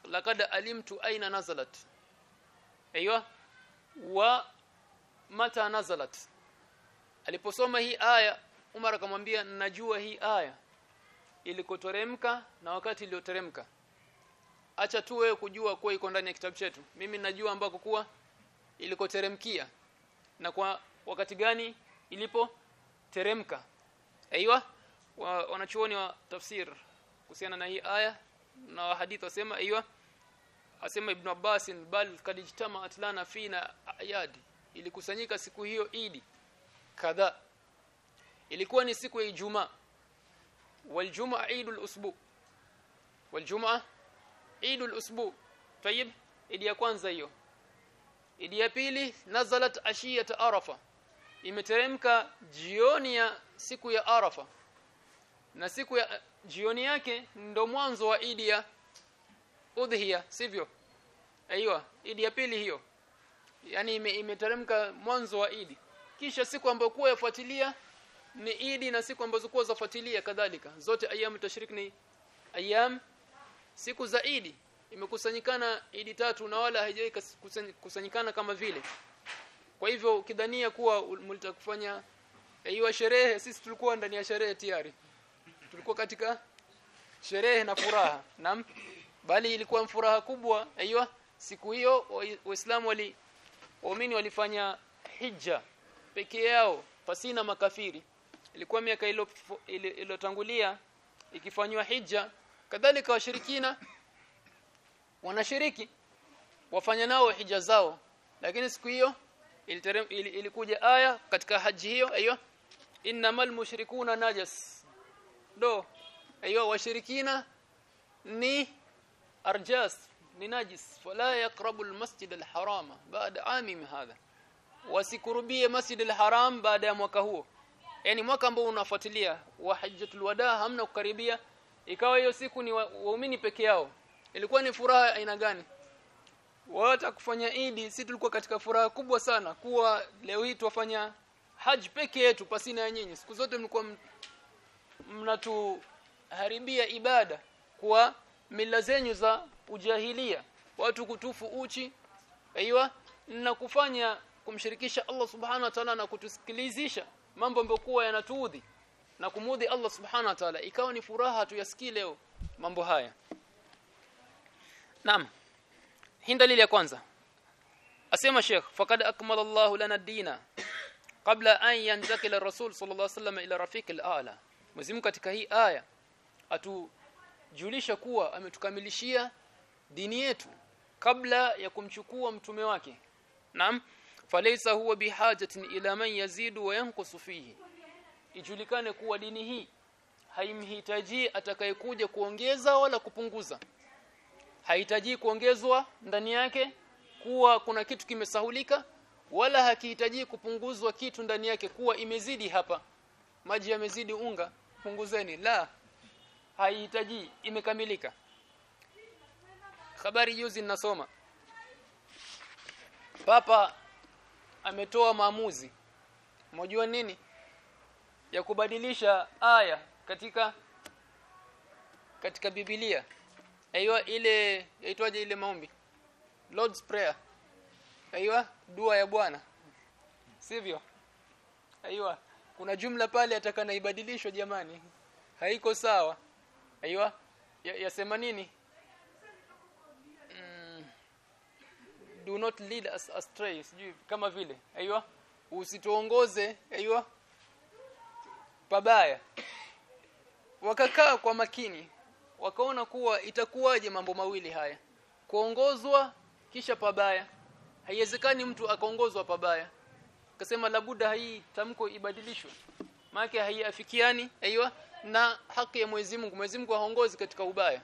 laqad alimtu aina nazalat. Aiywa wa mata nazalat. Aliposoma hii aya Umar akamwambia najua hii aya ilikoteremka na wakati iliyoteremka. Acha tuwe kujua kuwa iko ndani ya kitabu chetu. Mimi najua ambako kuwa ilikoteremkia. Na kwa wakati gani ilipoteremka? Aiywa wanachuoni wa tafsir kuhusiana na hii aya na hadith wasema aiywa asema ibn Abbas bal kad ijtama'at fina ayadi. Ilikusanyika siku hiyo idi kadha ilikuwa ni siku ya Ijumaa. Waljum'a idul usbu. Waljum'a idul usbu. Tayib idi ya kwanza hiyo idi ya pili nazalat ashiyat arafa. Imeteremka jioni ya siku ya arafa. Na siku ya jioni yake ndo mwanzo wa idi ya udhiya sivyo? Aiywa idi ya pili hiyo. Yani imeteremka mwanzo wa idi. Kisha siku ambayo kuwa yafuatilia ni idi na siku ambazo kuwa zafuatilia kadhalika. Zote ayamu tashrik ni ayam siku za idi imekusanyikana idi tatu na wala haijai kusanyikana kama vile. Kwa hivyo ukidhania kuwa mlitakufanya hiyo sherehe sisi tulikuwa ndani ya sherehe tayari tulikuwa katika sherehe na furaha. Nam bali ilikuwa furaha kubwa aiywa siku hiyo waislamu wali waumini walifanya hija peke yao pasina makafiri. Ilikuwa miaka iliyotangulia ikifanywa hija. Kadhalika washirikina wanashiriki wafanya nao hija zao. Lakini siku hiyo ilikuja aya katika haji hiyo ayo innamal mushrikuna najas. Do ayo washirikina ni arjas ni najis. Fala yaqrabu almasjid alharama baada amim hadha. Wasikurubie masjid alharam baada ya mwaka huo. Yani mwaka ambao unafuatilia wa hajjatul wada hamna kukaribia. Ikawa hiyo siku ni waumini wa peke yao ilikuwa ni furaha aina gani? Wata kufanya idi si tulikuwa katika furaha kubwa sana. Kuwa leo hii tuwafanya haji peke yetu pasina ya nyinyi. Siku zote mlikuwa mnatuharibia ibada kwa mila zenyu za ujahilia. Watu kutufu uchi aiywa na kufanya kumshirikisha Allah subhanahu wa ta'ala na kutusikilizisha mambo ambayo yanatuudhi na kumudhi Allah subhanahu wa ta'ala. Ikawa ni furaha tuyasikii leo mambo haya Naam. Hii dalili ya kwanza. Asema Sheikh faqad akmala Allahu lana dina qabla an yantakila Rasul sallallahu alaihi wasallam ila rafiqil a'la. Mwenyezi katika hii aya atujulisha kuwa ametukamilishia dini yetu kabla ya kumchukua mtume wake. Naam. Falaysa huwa bihajatin ila man yazidu wa yanqusu fihi. Ijulikane kuwa dini hii haimhitaji atakayekuja kuongeza wala kupunguza hahitaji kuongezwa ndani yake kuwa kuna kitu kimesahulika wala hakihitaji kupunguzwa kitu ndani yake kuwa imezidi hapa. Maji yamezidi unga punguzeni. La haihitaji imekamilika. Habari juzi ninasoma. Papa ametoa maamuzi. Mojua nini? Ya kubadilisha aya katika katika Biblia aiywa ile yaitwaje ile maombi? Lord's prayer. Aiyo dua ya Bwana. Sivyo? Aiyo kuna jumla pale atakana ibadilishwe jamani. Haiko sawa. Aiyo yasema ya nini? Mm, do not lead us astray sijui kama vile. Aiyo usituongoze aiyo pabaya. Wakakaa kwa makini wakaona kuwa itakuwaje mambo mawili haya. Kuongozwa kisha pabaya. Haiwezekani mtu akaongozwa pabaya. Akasema labuda hii tamko ibadilishwe. Maana haiafikiani aiywa na haki ya Mwenyezi Mungu. Mwenyezi Mungu haongozi katika ubaya.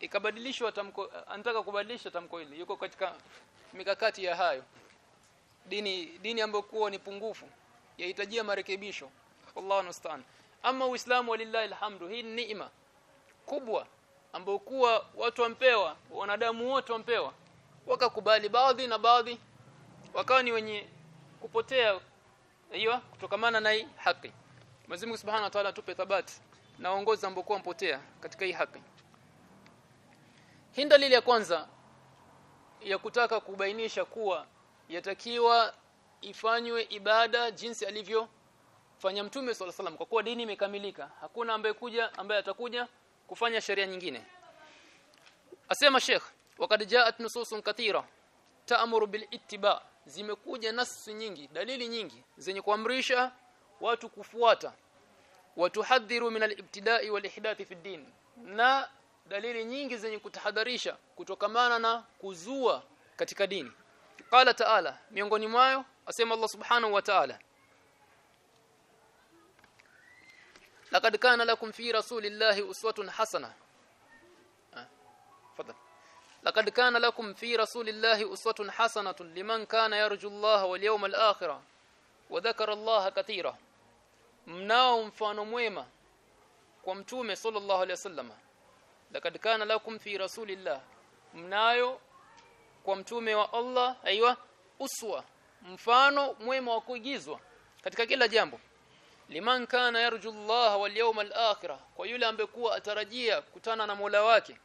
Ikabadilishwa tamko anataka kubadilisha tamko hili. Yuko katika mikakati ya hayo. Dini dini ambayo kuwa ni pungufu. Yahitajia marekebisho. Wallahu musta'an ama uislamu walillahi alhamdu. Hii ni neema kubwa ambayo kuwa watu wampewa wanadamu wote wampewa. Wakakubali baadhi na baadhi wakawa ni wenye kupotea hiyo kutokamana na hii haki. Mwenyezi Subhanahu wa Ta'ala tupe thabati na uongozi ambao kwa mpotea katika hii haki. Hii dalili ya kwanza ya kutaka kubainisha kuwa yatakiwa ifanywe ibada jinsi alivyo fanya mtume swalla salam kwa kuwa dini imekamilika. Hakuna ambaye kuja ambaye atakuja kufanya sheria nyingine. Asema Sheikh wakad jaat nususun kathira ta'muru bil ittiba. Zimekuja nasu nyingi dalili nyingi zenye kuamrisha watu kufuata. Watuhadhiru min al-ibtida'i wal ihdathi fi din. Na dalili nyingi zenye kutahadharisha kutokamana na kuzua katika dini. Qala ta'ala miongoni mwayo asema Allah subhanahu wa ta'ala laqad kana lakum fi rasulillahi uswatun hasana fadhal laqad kana lakum fi rasulillahi uswatun hasanatun liman kana yarju Allah wal yawmal akhir wa dhakara Allah katira mnao mfano mwema kwa mtume sallallahu alaihi wasallam. Laqad kana lakum fi rasulillah. Mnayo kwa mtume wa Allah aiywa uswa mfano mwema wa kuigizwa katika kila jambo liman kana yarju Allah wal yawmal akhirah kwa yule ambaye kuwa atarajia kutana na Mola wake.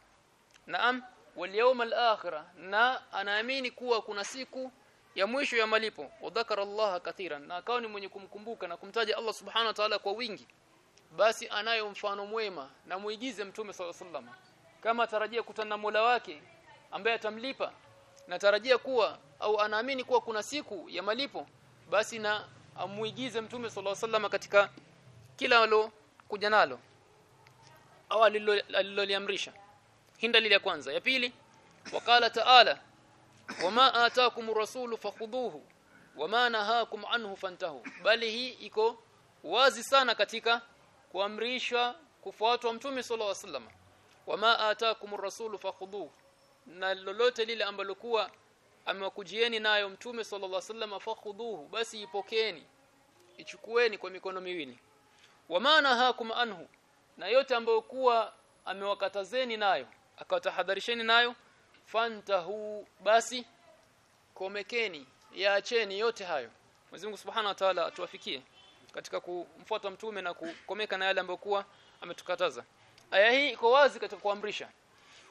Naam wal yawmal akhirah na anaamini kuwa kuna siku ya mwisho ya malipo. Udhakara Allah kathiran na akawa ni mwenye kumkumbuka na kumtaja Allah subhanahu wa ta'ala kwa wingi. Basi anayo mfano mwema na muigize mtume sallallahu kama atarajia kutana na Mola wake ambaye atamlipa na tarajia kuwa au anaamini kuwa kuna siku ya malipo basi na amuigize mtume sallallahu alaihi wasallam katika kila alo kuja nalo au aliloliamrisha. Hinda ya kwanza. Ya pili wakala taala wama ataakum rasulu fakhuduhu wama nahakum anhu fantahu. Bali hii iko wazi sana katika kuamrishwa kufuatwa mtume sallallahu alaihi wasallam. Wama ataakum rasulu fakhudhuhu na lolote lile ambalo kuwa amewakujieni nayo mtume sallallahu alaihi wasallam fakhudhuhu basi ipokeeni ichukueni kwa mikono miwili. Wama hakum anhu na yote ambayo kuwa amewakatazeni nayo akawatahadharisheni nayo fantahu basi komekeni yaacheni yote hayo. Mwenyezi Mungu Subhanahu wa Ta'ala atuwafikie katika kumfuata mtume na kukomeka na yale ambayo kuwa ametukataza. Aya hii iko wazi katika kuamrisha.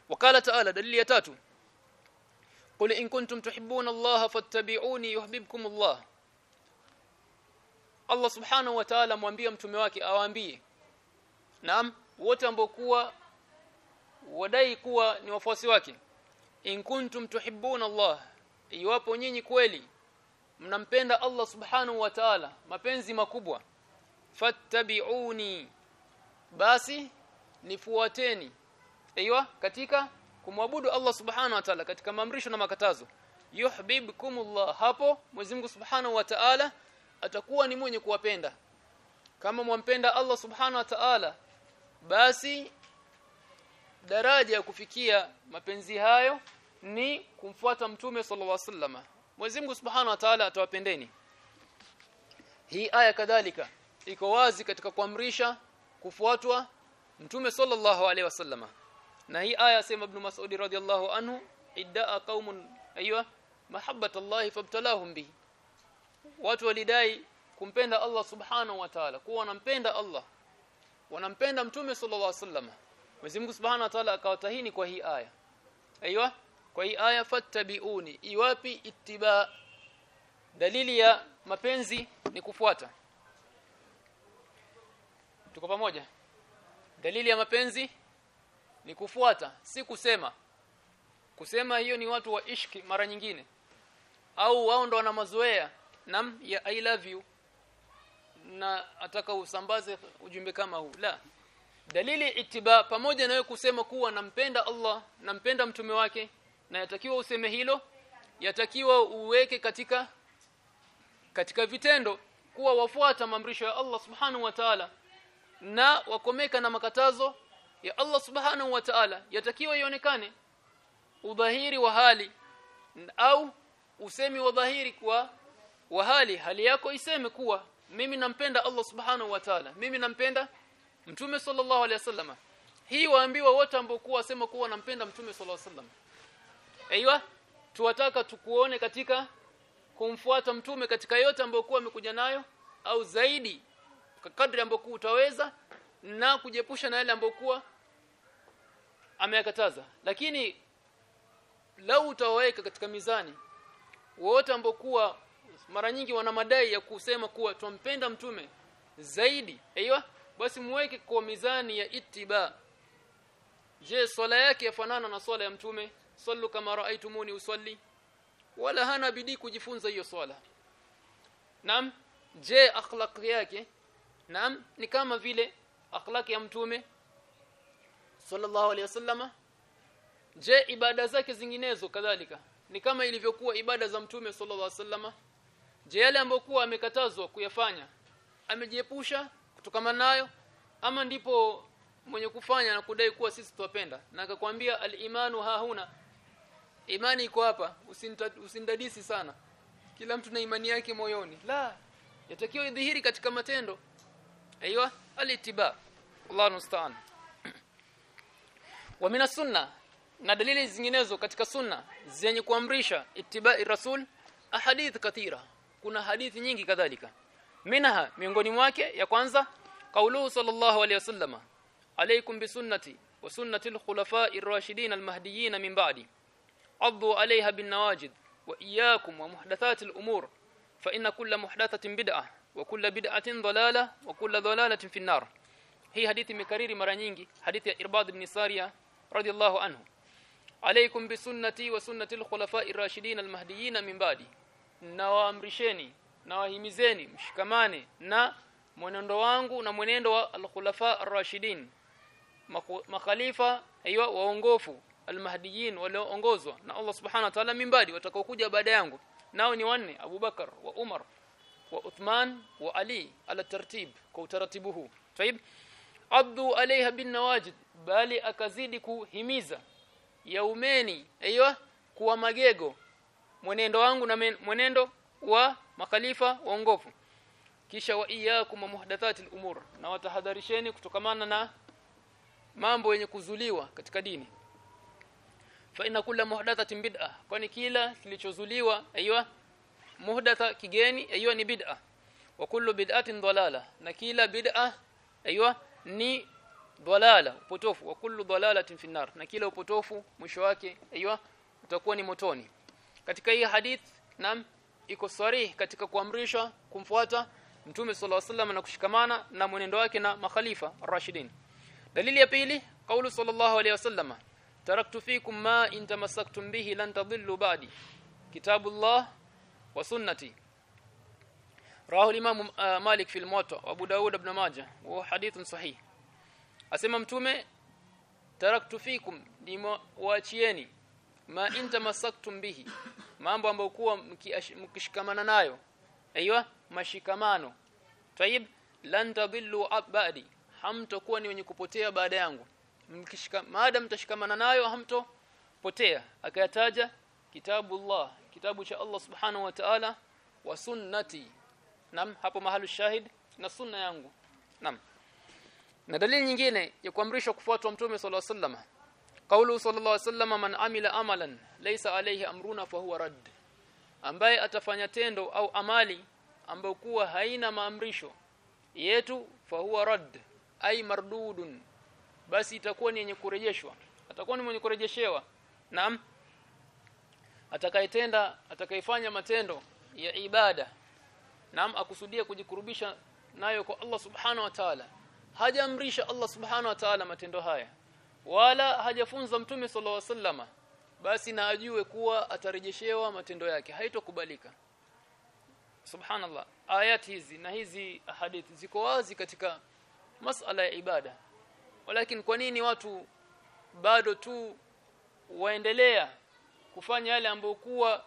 Wakala ta'ala dalili ya tatu qul ان كنتم تحبون الله فاتبعوني يحببكم الله. Allah Subhanahu wa Ta'ala mtume wake awaambie naam wote ambao kuwa wadai kuwa ni wafuasi wake in kuntum tuhibbuna Allah iwapo nyinyi kweli mnampenda Allah subhanahu wa ta'ala mapenzi makubwa fattabi'uni basi nifuateni aiywa katika kumwabudu Allah subhanahu wa ta'ala katika maamrisho na makatazo. Yuhibbukumullah. Hapo Mwenyezi Mungu subhanahu wa ta'ala atakuwa ni mwenye kuwapenda. Kama mwampenda Allah subhanahu wa ta'ala basi daraja ya kufikia mapenzi hayo ni kumfuata mtume sallallahu alaihi wasallam. Mwenyezi Mungu Subhanahu wa Ta'ala atawapendeni. Hii aya kadhalika iko wazi katika kuamrisha kufuatwa mtume sallallahu alaihi wasallam na hii aya sema ibn Mas'ud radhiyallahu anhu iddaa qaumun aywa mahabbata Allah fabtalahum bihi. Watu walidai kumpenda Allah Subhanahu wa Ta'ala kuwa wanampenda Allah. Wanampenda mtume sallallahu alaihi wasallam. Mwenyezi Mungu Subhanahu wa Ta'ala akawatahini kwa hii aya. Aiywa kwa hii aya fattabiuni iwapi ittiba dalili ya mapenzi ni kufuata. Tuko pamoja. Dalili ya mapenzi ni kufuata si kusema. Kusema hiyo ni watu wa ishki mara nyingine. Au wao ndo wana mazoea nam ya i love you na ataka usambaze ujumbe kama huu. La. Dalili itiba pamoja na wewe kusema kuwa nampenda Allah nampenda mtume wake na yatakiwa useme hilo yatakiwa uweke katika katika vitendo kuwa wafuata maamrisho ya Allah subhanahu wa ta'ala na wakomeka na makatazo ya Allah subhanahu wa ta'ala yatakiwa ionekane udhahiri wa hali au usemi wa dhahiri kwa wa hali hali yako iseme kuwa mimi nampenda Allah subhanahu wa ta'ala mimi nampenda mtume sallallahu alaihi wasallam hii waambiwa wote ambao kuwa wasema kuwa nampenda mtume sallallahu alaihi wasallam aiywa tuwataka tukuone katika kumfuata mtume katika yote ambayo kuwa amekuja nayo au zaidi kadri ambayo utaweza na kujepusha na yale ambayo kuwa ameyakataza. Lakini lau utaweka katika mizani wote ambao kuwa mara nyingi wana madai ya kusema kuwa tumpenda mtume zaidi. Aiywa basi muweke kwa mizani ya ittiba. Je swala yake yafanana na swala ya mtume? Sallu kama raaitumuni usalli. Wala hana bidii kujifunza hiyo swala. Nam je akhlaq yake? Nam ni kama vile akhlaq ya mtume sallallahu alaihi wasallam je ibada zake zinginezo kadhalika? Ni kama ilivyokuwa ibada za mtume sallallahu alaihi wasallam. Je yale ambayo kuwa amekatazwa kuyafanya amejiepusha kutokana nayo? Ama ndipo mwenye kufanya na kudai kuwa sisi tuwapenda na akakwambia al-imanu hahuna imani iko hapa usindadisi sana. Kila mtu na imani yake moyoni. La yatakiwa idhihiri katika matendo. Aiywa alitiba Allah musta'an wa mina sunna na dalili zinginezo katika sunna zenye kuamrisha ittibai rasul ahadith kathira. Kuna hadithi nyingi kadhalika. Minha miongoni mwake ya kwanza qauluhu sallallahu alayhi wasallama alaykum bisunnati wa sunnati al-khulafa'i ar-rashidin al-mahdiyyin min ba'di. Addu 'alayha bin nawajid wa iyyakum wa muhdathati al-umur. Fa inna kulla muhdathatin bid'ah wa kulla bid'atin dalalah wa kulla dalalatin fi hii hadithi imekariri mara nyingi hadithi ya Irbad ibn Sariya radiyallahu anhu. Alaykum bisunnati wa sunnati al-khulafa'i ar-rashidin al-mahdiyyin min ba'di. Nawaamrisheni nawahimizeni mshikamane na mwenendo wangu na mwenendo wa al-khulafa ar-rashidin. Makhalifa aiwa waongofu al-mahdiyyin walioongozwa na Allah subhanahu wa ta'ala mimbadi watakaokuja baada yangu. Nao ni wanne Abu Bakar wa Umar wa Uthman wa Ali ala tartib kwa utaratibu huu. Taib abdu alaiha bin nawajid bali akazidi kuhimiza yaumeni aiyo kuwa magego mwenendo wangu na mwenendo wa makhalifa waongofu kisha wa iyyakum muhdathati al-umur na watahadharisheni kutokamana na mambo yenye kuzuliwa katika dini. Fa inna kulla muhdathatin bid'ah kwani kila kilichozuliwa aiyo muhdatha kigeni aiyo ni bid'ah. Wa kullu bid'atin dalala na kila bid'ah aiyo ni dalala upotofu wa kullu dalalatin fi na kila upotofu mwisho wake aiywa utakuwa ni motoni. Katika hii hadith nam iko sarih katika kuamrishwa kumfuata mtume sallallahu alaihi wasallam na kushikamana na mwenendo wake na makhalifa rashidin dalili ya pili kaulu sallallahu alaihi wasallam taraktu fikum ma in bihi lan tadhillu ba'di. Kitabullah wa sunnati. Rawahu imam uh, malik fil muwatta wa abu daud ibn majah wa hadithun sahih asema mtume taraktu fikum nimwaachieni ma inta masaktum bihi mambo ambayo kuwa mkishikamana nayo. Aiywa mashikamano. Tayib lan tadillu abadi hamtokuwa ni wenye kupotea baada yangu. Mkishika maada mtashikamana nayo hamtopotea. Akayataja kitabullah kitabu cha Allah subhanahu wa ta'ala wa sunnati. Nam hapo mahali shahid na sunna yangu. Nam na dalili nyingine ya kuamrishwa kufuatwa mtume sallallahu alaihi wasallam. Kaulu sallallahu alaihi wasallam man amila amalan laysa alayhi amruna fa huwa radd. Ambaye atafanya tendo au amali ambayo kuwa haina maamrisho yetu fa huwa radd ay mardudun basi itakuwa ni yenye kurejeshwa atakuwa ni mwenye kurejeshewa. Naam. Atakayetenda atakayefanya matendo ya ibada naam akusudia kujikurubisha nayo kwa Allah subhanahu wa ta'ala hajaamrisha Allah subhanahu wa ta'ala matendo haya wala hajafunza mtume sallallahu alaihi wasallama basi na ajue kuwa atarejeshewa matendo yake. Haitokubalika. Subhanallah. Ayati hizi na hizi hadithi ziko wazi katika masala ya ibada. Walakin kwa nini watu bado tu waendelea kufanya yale ambayo kuwa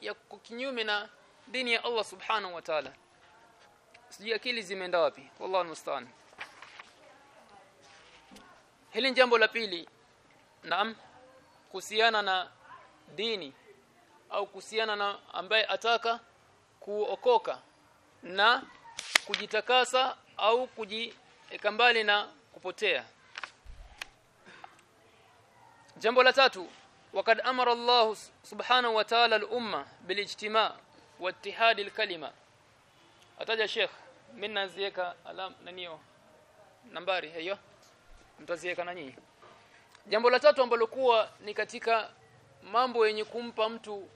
ya kinyume na dini ya Allah subhanahu wa ta'ala? Sijui akili zimeenda wapi. Wallahu musta'an hili ni jambo la pili naam kuhusiana na dini au kuhusiana na ambaye ataka kuokoka na kujitakasa au kujieka mbali na kupotea jambo la tatu وقد امر الله سبحانه وتعالى الامه بالاجتماع واتحاد الكلمه ataja sheikh mimi naziweka alam nanio nambari hiyo mtaziweka na nyinyi. Jambo la tatu ambalo kuwa ni katika mambo yenye kumpa mtu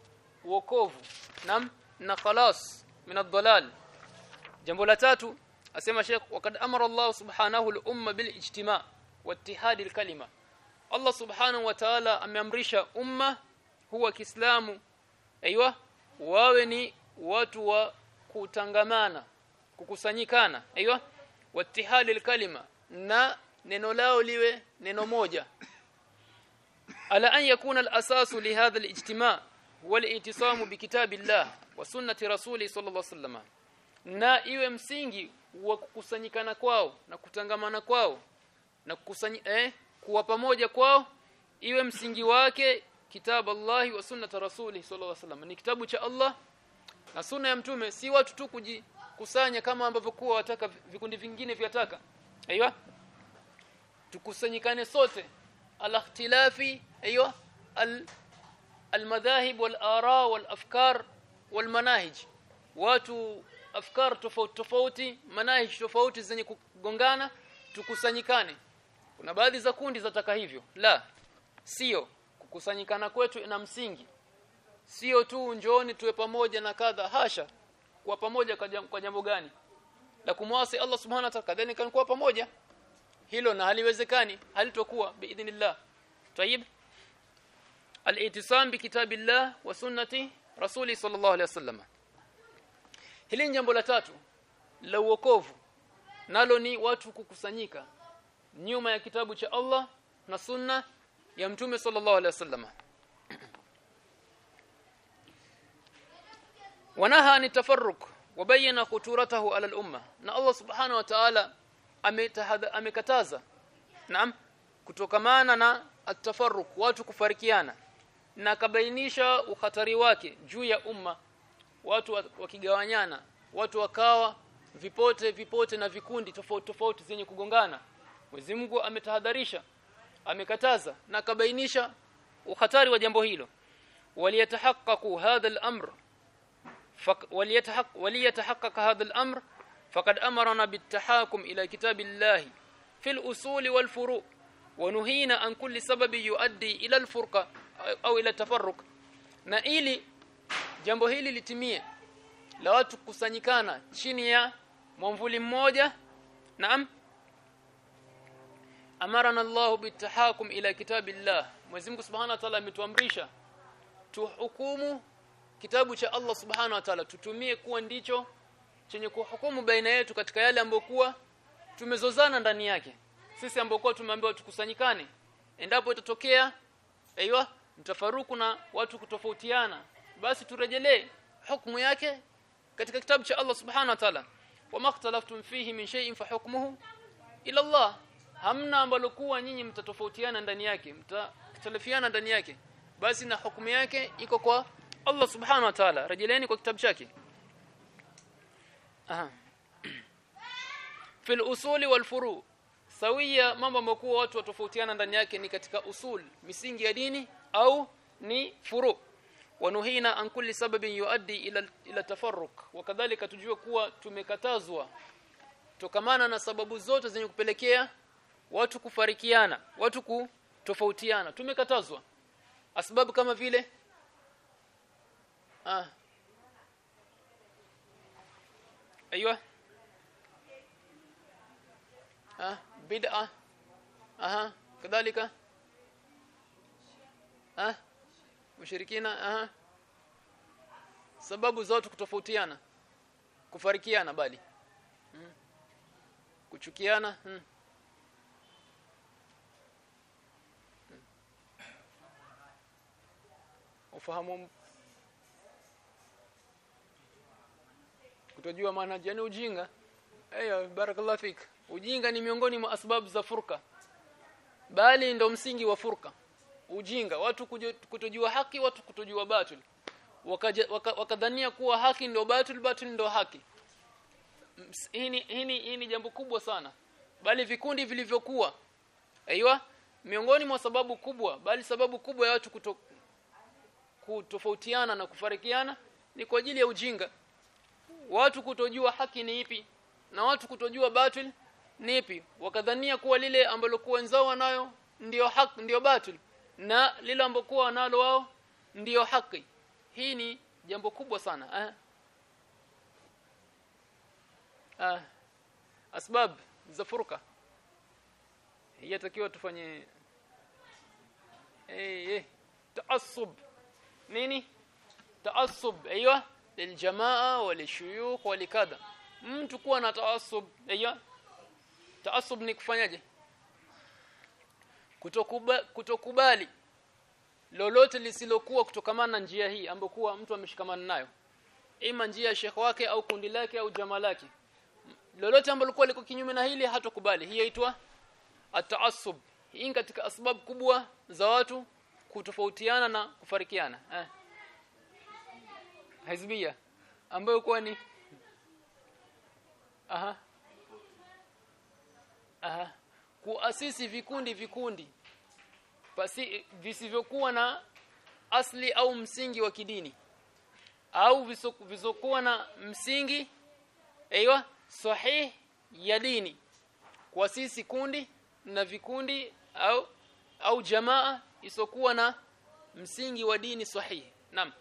wokovu nam na khalas min ad-dalal. Jambo la tatu asema sheikh wakad amara Allah subhanahu al-umma bil ijtima' wa ittihad al-kalima. Allah subhanahu wa ta'ala ameamrisha umma huwa Kiislamu aiywa wawe ni watu wa kutangamana kukusanyikana aiywa wattihad al-kalima na neno lao liwe neno moja. Ala an yakuna al-asasu li hadha al-ijtima' huwa al-i'tisamu bi kitabillah wa sunnati rasuli sallallahu alayhi wasallam. Na iwe msingi wa kukusanyikana kwao na kutangamana kwao na kukusanyi eh kuwa pamoja kwao iwe msingi wake kitabu Allah wa sunnata rasuli sallallahu alaihi wasallam. Ni kitabu cha Allah na sunna ya mtume si watu tu kujikusanya kama ambavyo kuwa wataka vikundi vingine vyataka aiywa tukusanyikane sote. Al-ikhtilafi aiywa al-madhahib wal-ara wal-afkar wal-manahij. Watu afkar tofauti tofauti manahij tofauti zenye kugongana tukusanyikane. Kuna baadhi za kundi zataka hivyo. La sio. Kukusanyikana kwetu ina msingi. Sio tu njooni tuwe pamoja na kadha. Hasha. Kwa pamoja kwa jambo gani? La kumwasi Allah subhanahu wa ta'ala. Kadhalika kuwa pamoja hilo na haliwezekani halitokuwa biidhnillah. Tayib. Al-i'tisam bi kitabillah wa sunnati rasuli sallallahu alaihi wasallam hili jambo la tatu la uokovu. Nalo ni watu kukusanyika nyuma ya kitabu cha Allah na sunna ya mtume sallallahu alaihi wasallam wanaha an tafarruq wabayana khuturatahu ala al-umma. Na Allah subhanahu wa ta'ala amekataza. Naam? Kutokamana na at-tafarruq watu kufarikiana. Na kabainisha uhatari wake juu ya umma. Watu wakigawanyana watu wakawa vipote vipote na vikundi tofauti tofauti zenye kugongana. Mwenyezi Mungu ametahadharisha amekataza na kabainisha uhatari wa jambo hilo. Waliyatahaqqaqu hadha al-amr waliyatahaqqaq hadha al-amr faqad amarna bitahakum ila kitabillahi fil usuli wal furu' wa nuhina an kulli sababi yuaddi ila al-furqa au ila tafarruq. Na ili jambo hili litimie la watu kusanyikana chini ya mwamvuli mmoja naam amarana Allah bitahakum ila kitabillah. Mwenyezi Mungu Subhanahu wa Ta'ala ametuamrisha tuhukumu kitabu cha Allah Subhanahu wa Ta'ala tutumie kuwa ndicho chenye kuhukumu baina yetu katika yale ambokuwa tumezozana ndani yake. Sisi ambokuwa tumeambiwa tukusanyikane endapo itatokea aiywa mtafaruku na watu kutofautiana basi turejelee hukumu yake katika kitabu cha Allah subhanahu wa ta'ala. Wama ikhtalaftum fihi min shay'in fa hukmuhu ila Allah. Hamna ambalo kuwa nyinyi mtatofautiana ndani yake mtakhtalifiana ndani yake. Basi na hukumu yake iko kwa Allah subhanahu wa ta'ala. Rejeleeni kwa kitabu chake fil usuli wal furu. Sawia mambo ambayo watu watofautiana ndani yake ni katika usul. Misingi ya dini au ni furu. Wanuhina an kulli sababin yuaddi ila ila tafarruq. Wakadhalika tujue kuwa tumekatazwa tokamana na sababu zote zenye kupelekea watu kufarikiana watu kutofautiana. Tumekatazwa. Asbabu kama vile? Ah ايوه ah bid'a aha kadhalika ah mushirikina aha sababu zote kutofautiana kufarikiana bali hmm. kuchukiana hmm. Hmm. ufahamu kutojua maana yani ujinga Ayo barakallahu fik. Ujinga ni miongoni mwa sababu za furka. Bali ndo msingi wa furka. Ujinga, watu kutojua haki, watu kutojua batil. Wakadhania waka, waka kuwa haki ndio batil, batil ndio haki. Hii hii hii jambo kubwa sana. Bali vikundi vilivyokuwa aiywa miongoni mwa sababu kubwa bali sababu kubwa ya watu kuto, kutofautiana na kufarikiana ni kwa ajili ya ujinga watu kutojua haki ni ipi na watu kutojua batil ni ipi. Wakadhania kuwa lile ambalo kuwa wenzao wanayo ndio haki ndio batil na lile ambalo kuwa wanalo wao ndio haki. Hii ni jambo kubwa sana eh? ah asbab za furqa yatakiwa tufanye eh hey, hey. taassub nini? Taassub aiywa liljamaa walishuyukh walikadha mtu kuwa na taassub aiyo taassub ni kufanyaje kutokubali, kutokubali lolote lisilokuwa kutokamana na njia hii ambayo kuwa mtu ameshikamana nayo ima njia ya shekhi wake au kundi lake au jamaa lake lolote ambalo likuwa liko kinyume na hili hatokubali hii inaitwa ataasub hii katika sababu kubwa za watu kutofautiana na kufarikiana eh hizbia ambayo kwa ni aha. Aha. Kuasisi vikundi vikundi. Basi visivyokuwa na asli au msingi wa kidini. Au visokuwa na msingi aiywa sahih ya dini. Kuasisi kundi na vikundi au au jamaa isokuwa na msingi wa dini sahihi naam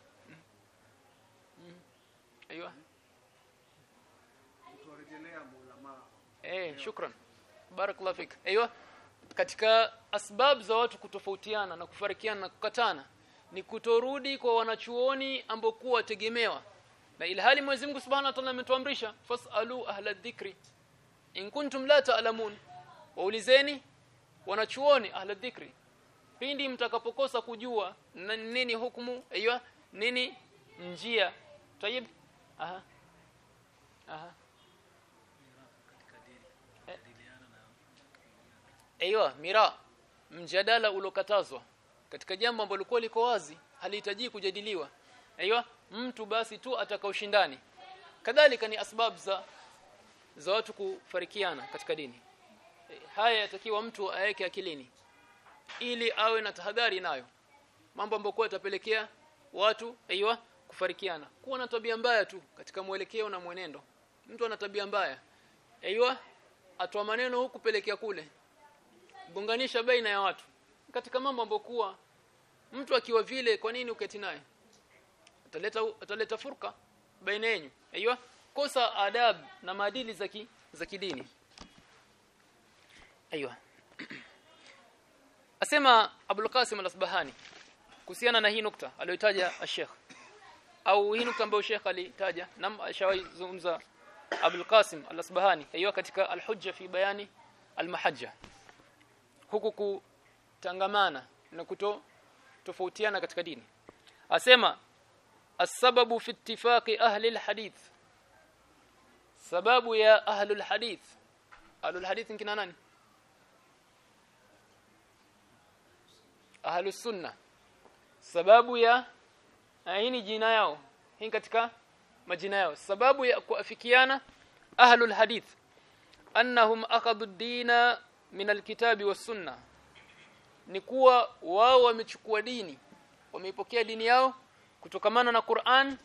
aiywa eh shukran. Barakallahu fik. ايوه katika asbab za watu kutofautiana na kufarikiana na kukatana ni kutorudi kwa wanachuoni ambao kuwa tegemewa na ilhali Mwenyezi Mungu Subhanahu wa Ta'ala ametuamrisha fasalu ahla dhikri. In kuntum la ta'lamun. Waulizeni wanachuoni ahla dhikri. Pindi mtakapokosa kujua nini hukumu aiywa nini njia. Tayib aha. Aha. Aiyo, mira mjadala ulokatazwa katika jambo ambalo lilikuwa liko wazi halihitaji kujadiliwa. Aiyo, mtu basi tu ataka ushindani. Kadhalika ni asbabu za za watu kufarikiana katika dini. Haya yatakiwa mtu aweke akilini ili awe na tahadhari nayo. Mambo ambayo yatapelekea watu aiywa kufarikiana. Kuwa na tabia mbaya tu katika mwelekeo na mwenendo. Mtu ana tabia mbaya. Aiywa atoa maneno huku pelekea kule. Gonganisha baina ya watu. Katika mambo ambokuwa mtu akiwa vile kwa nini uketi naye? Ataleta ataleta furka baina yenu aiywa kosa adab na maadili za ki, za kidini. Aiywa. Asema Abul Qasim al-Asbahani kuhusiana na hii nukta aliyotaja Sheikh au hinu ambayo Sheikh alitaja na shawahi zungumza Abdul Qasim Al-Asbahani. Hiyo katika Al-Hujja fi bayani Al-Mahajja. Huku kutangamana na kuto tofautiana katika dini. Asema asababu fi ittifaqi ahli alhadith. Sababu ya ahli alhadith. Ahli alhadith kina nani? Ahli sunna. Sababu ya hii ni jina yao. Hii katika majina yao. Sababu ya kuafikiana ahlul hadith. Annahum akhadhu ad-dina min alkitabi wasunna ni kuwa wao wamechukua dini wameipokea dini yao kutokamana na Qur'an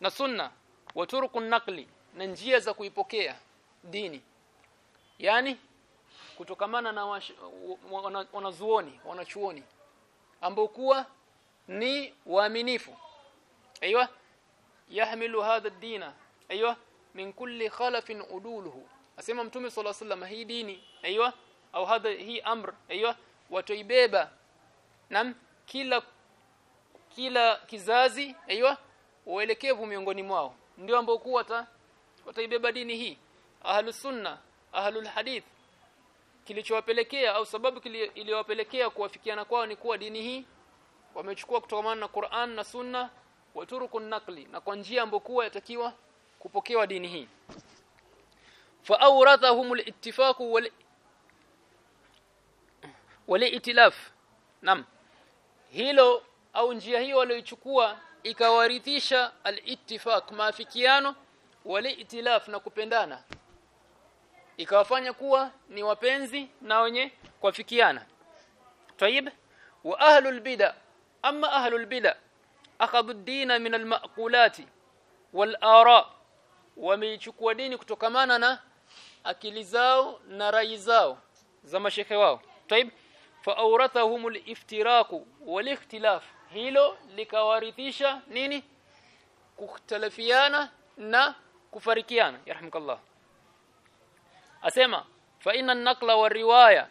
na Sunna wa turqun naqli na njia za kuipokea dini. Yani kutokamana na wanazuoni wanachuoni ambao kuwa ni waaminifu aiywa yahmilu hadha ad-dina aiywa min kulli khalafin uduluhu asema mtume صلى الله عليه وسلم hii dini aiywa au hadha hii amr aiywa watoibeba nam kila kila kizazi aiywa uelekevu miongoni mwao ndio ambao kuwa wataibeba dini hii ahlus sunna ahlul hadith kilichowapelekea au sababu iliyowapelekea kuwafikiana kwao ni kuwa dini hii wamechukua kutokana na Qur'an na Sunna wa turuqun naqli na kwa njia ambokuwa yatakiwa kupokewa dini hii. Fa awrathahum alittifaq wal wal-itilaf. Nam hilo au njia hiyo walioichukua ikawarithisha alittifaq maafikiano wal-itilaf na kupendana. Ikawafanya kuwa ni wapenzi na wenye kuafikiana. Tayib wa ahlul bid'a amma ahlul bid'a akhadhu ad-din min al-ma'qulati wal ara wameichukua dini kutokamana na akili zao na rai zao za mashehe wao tayib فاورثهم الافتراق والاختلاف hilo likawarithisha nini kukhtalafiana na kufarikiana yarhamukallah asema fa inna an-naqla wa riwaya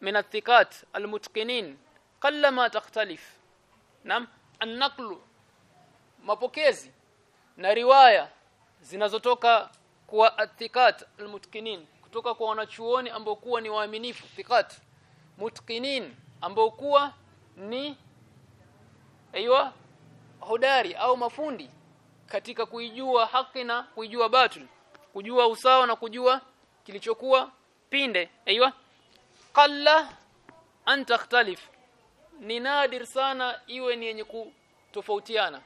min athiqat al-mutqinin qallama takhtalif nam an-naqlu mapokezi na riwaya zinazotoka kwa athiqat al-mutqinin kutoka kwa wanachuoni ambao kuwa ni waaminifu thiqat mutqinin ambao kuwa ni aiywa hodari au mafundi katika kuijua haki na kuijua batil kujua usawa na kujua kilichokuwa pinde aiywa qalla an takhtalif ni nadir sana iwe ni yenye kutofautiana.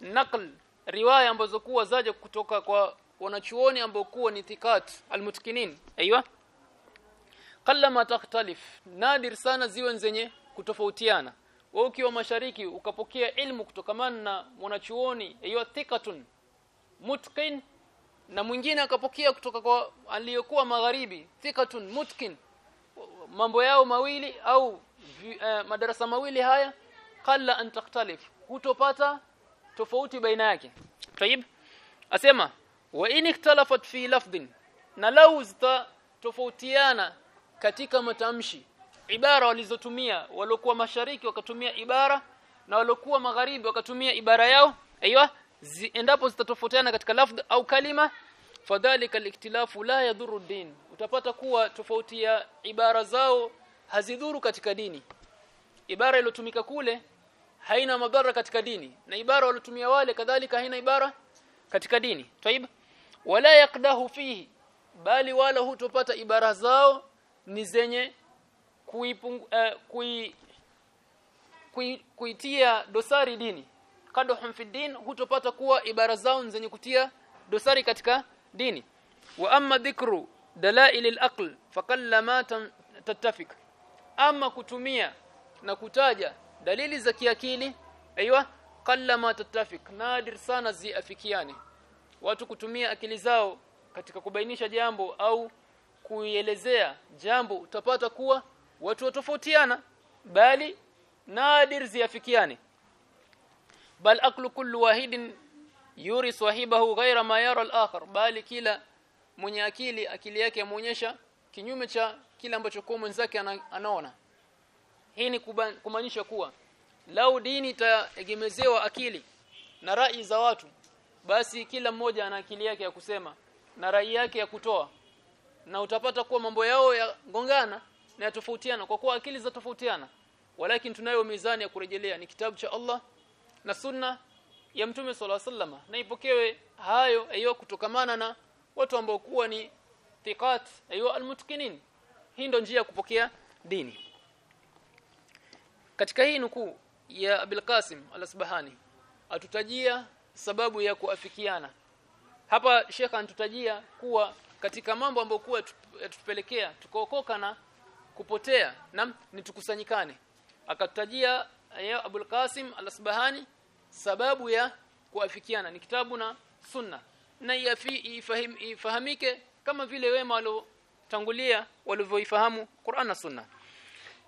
Naql riwaya ambazo kuwa zaja kutoka kwa wanachuoni ambao kuwa ni thikat almutkinin aiywa qallama takhtalif. Nadir sana ziwe zenye kutofautiana. Wewe ukiwa mashariki ukapokea ilmu kutokamana na mwanachuoni aiywa thikatun mutqin na mwingine akapokea kutoka kwa aliyokuwa magharibi thikatun mutkin mambo yao mawili au eh, madarasa mawili haya qalla an takhtalif hutopata tofauti baina yake. Tayib asema wa in ikhtalafat fi lafdhin na lau tofautiana katika matamshi ibara walizotumia walokuwa mashariki wakatumia ibara na walokuwa magharibi wakatumia ibara yao aiywa endapo zitatofautiana katika lafdh au kalima fadhalika al la yadhuru din utapata kuwa tofauti ya ibara zao hazidhuru katika dini. Ibara iliyotumika kule haina madhara katika dini na ibara walotumia wale kadhalika haina ibara katika dini. Taib wala yakdahu fihi bali wala hutopata ibara zao ni zenye kuipung, uh, kui, kui, kuitia dosari dini. Kadohum fi din hutopata kuwa ibara zao ni zenye kutia dosari katika dini. Wa amma dhikru dalail al-aql faqallama tattafik ama kutumia na kutaja dalili za kiakili aiywa qallama tatafik nadir sana ziafikiane. Watu kutumia akili zao katika kubainisha jambo au kuielezea jambo utapata kuwa watu watofautiana bali nadir ziafikiane. Bal aklu kullu wahidin yuri sahibahu ghaira ma yara al-akhar bali kila mwenye akili akili yake yamuonyesha kinyume cha kile ambacho kwa mwenzake anaona. Hii ni kumaanisha kuwa lau dini itaegemezewa akili na rai za watu basi kila mmoja ana akili yake ya kusema na rai yake ya kutoa. Na utapata kuwa mambo yao yagongana na yatofautiana kwa kuwa akili za tofautiana walakin tunayo mizani ya kurejelea ni kitabu cha Allah na sunna ya mtume sala sallama na ipokewe hayo ayo kutokamana na watu ambao kuwa ni thiqat ayo almutkinin hii ndio njia ya kupokea dini. Katika hii nukuu ya Abil Qasim al-Asbahani atutajia sababu ya kuafikiana. Hapa Sheikh anatutajia kuwa katika mambo ambayo kuwa tupelekea tukaokoka na kupotea na nitukusanyikane. Akatutajia ya Abul Qasim al-Asbahani sababu ya kuafikiana. Ni kitabu na sunna. Na ifahamike kama vile wema waliotangulia walivyoifahamu Qur'an na sunna.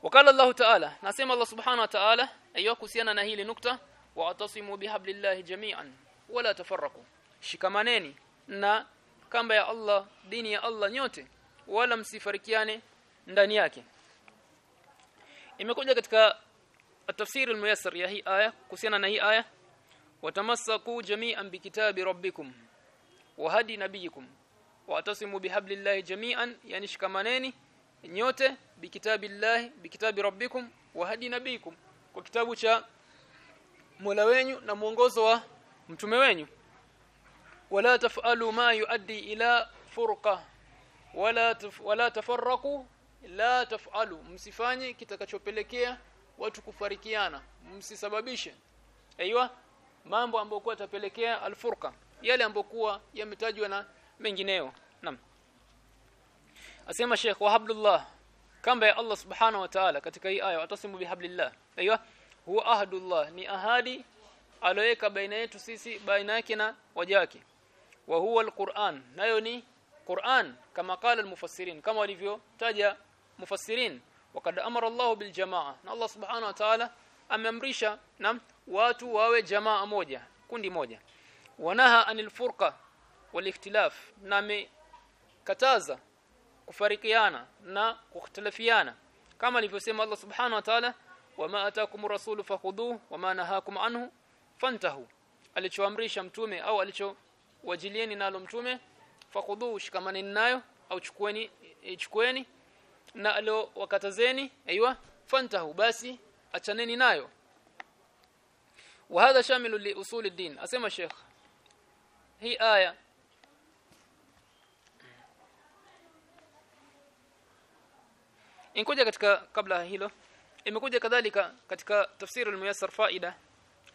Wakala Allah Ta'ala nasema Allah Subhanahu wa Ta'ala ayo kuhusiana na hili nukta wa atasimu bihablillahi jami'an wala tafarraqu. Shikamaneni na kamba ya Allah dini ya Allah nyote wala msifarikiane ndani yake. Imekuja katika tafsiri al-muyassar ya hii aya kuhusiana na hii aya watamassaku jami'an bikitabi rabbikum wa hadi nabiyikum watasimu bihablillahi jami'an yani shikamaneni nyote bikitabillahi bikitabi rabbikum wa hadi nabikum kwa kitabu cha Mola wenyu na mwongozo wa mtume wenyu. Wala tafalu ma yuaddi ila furqa. Wala taf, wala tafarraqu la taf'alu. Msifanye kitakachopelekea watu kufarikiana. Msisababishe aiywa mambo ambayo kwa tapelekea alfurqa. Yale ambayo yametajwa na mengineo. Naam. Asema Sheikh wa Abdullah kamba ya Allah subhanahu wa ta'ala katika hii aya watasimu bihablillah. Aiyo huwa ahdullah ni ahadi aloweka baina yetu sisi baina yake na wajake wa huwa alquran nayo ni Qur'an kama qala almufassirin kama walivyotaja mufassirin. Wakad amara Allah bil jamaa na Allah subhanahu wa ta'ala ameamrisha na watu wawe jamaa moja kundi moja. Wanaha anil furqa wal ikhtilaf na kataza kufarikiana na kukhtalafiana kama alivyosema Allah subhanahu wa ta'ala wama atakum rasulu fakhudhuhu wama nahakum anhu fantahu alichoamrisha mtume au alichowajilieni nalo mtume fakhudhuhu shikamaneni nayo au chukueni chukueni na alo wakatazeni aiywa fantahu basi achaneni nayo وهذا شامل لاصول الدين اسمع شيخ هي aya inkuja katika kabla hilo imekuja kadhalika katika tafsiri al-muyassar faida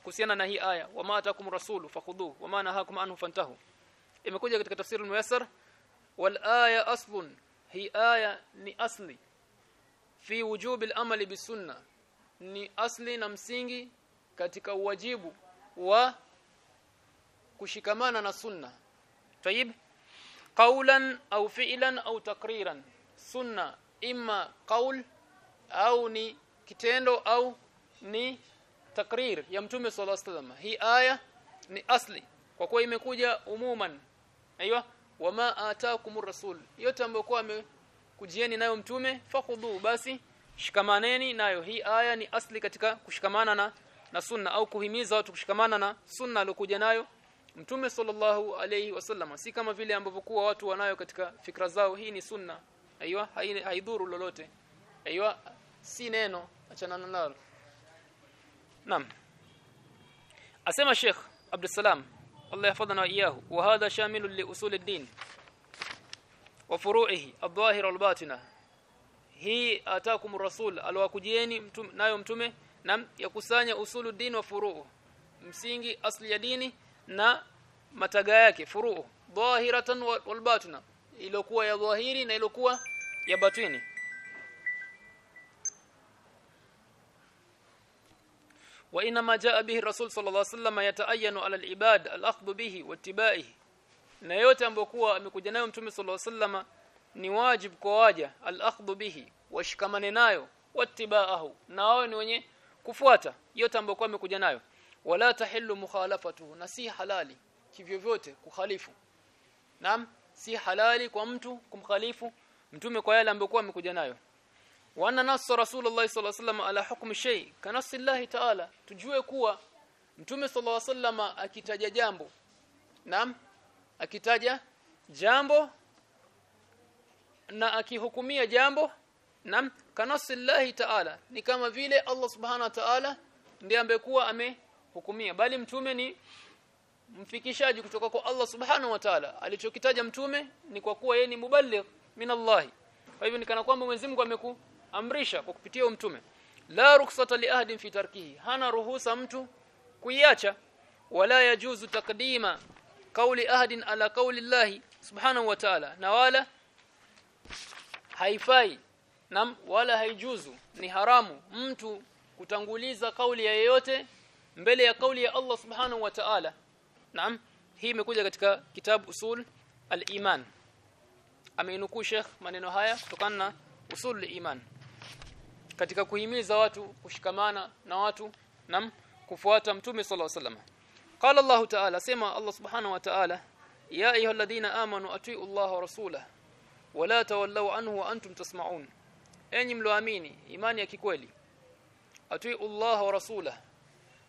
kuhusiana na hii aya wama atakum rasulu fakhudhu wama nahakum anhu fantahu. Imekuja katika tafsiri al-muyassar wal aya aslun hii aya ni asli. Fi wujubi al-amali bisunna ni asli na msingi katika uwajibu wa kushikamana na sunna. Tayib qawlan au fi'lan au takriran sunna imma qaul au ni kitendo au ni takrir ya mtume sallallahu alaihi wasallam. Hii aya ni asli. Kwa kuwa imekuja umuman. Aiywa wama ataakumur rasul. Yote ambayo kwa amekujieni nayo mtume fakhudhu basi shikamaneni nayo. Hii aya ni asli katika kushikamana na na sunna au kuhimiza watu kushikamana na sunna aliyokuja nayo mtume sallallahu alayhi wasallam. Si kama vile ambavyo kuwa watu wanayo katika fikra zao. Hii ni sunna aiywa haidhuru lolote. Aiywa si neno achana nalo. Nam asema Sheikh Abdul Salam Allah yahfadhana wa iyahu wa hadha shamilu li usul ad-din wa furu'ihi adh-dhahira wal-batina hii atakum rasul alwakujieni mtume nayo mtume na yakusanya usulu din wa furuu msingi asli ya dini na mataga yake furuu dhahiratan wal batina ilokuwa ya dhahiri na ilokuwa ya batini wa inma jaa bihi rasul sallallahu alaihi wasallam yataayyanu ala alibad alakhdhu al-akhdh bihi wattiba'ihi na yote ambayo kuwa amekuja nayo mtume sallallahu alaihi wasallam ni wajib kwa waja al-akhdh bihi washikamane nayo wattiba'ahu na wao ni wenye kufuata yote ambayo kuwa amekuja nayo. Wala tahillu mukhalafatuhu na si halali kivyo vyote kukhalifu. Naam si halali kwa mtu kumkhalifu mtume kwa yale ambayo amekuja nayo. Wa anna nas rasulullah sallallahu alaihi wasallam ala hukm shay kanasi Allah ta'ala. Tujue kuwa mtume sallallahu alaihi wasallam akitaja jambo. Naam akitaja jambo na akihukumia jambo. Naam kanasi Allah ta'ala. Ni kama vile Allah subhanahu wa ta'ala ndiye ambekuwa amehukumia. Bali mtume ni mfikishaji kutoka kwa Allah subhanahu wa ta'ala. Alichokitaja mtume ni kwa kuwa yeye ni muballigh min Allah kwa hivyo nikana kwamba Mwenyezi Mungu amekuamrisha kwa kupitia mtume la ruksata li ahadin fi tarkihi hana ruhusa mtu kuiacha wala yajuzu takdima kauli ahadin ala kauli llahi subhanahu wa ta'ala na wala haifai nam wala haijuzu ni haramu mtu kutanguliza kauli ya yeyote mbele ya kauli ya Allah subhanahu wa ta'ala. Naam hii imekuja katika kitabu usul al-iman ameinukuu Sheikh maneno haya kutokana na usul al-iman katika kuhimiza watu kushikamana na watu na kufuata mtume sallallahu alaihi wasallam. Qala Allah ta'ala sema Allah subhanahu wa ta'ala ya ayyuhalladhina amanu atiu Allah wa rasulahu wala tawallaw anhu wa antum tasma'un. Enyi mloamini imani ya kikweli atii Allah wa rasulah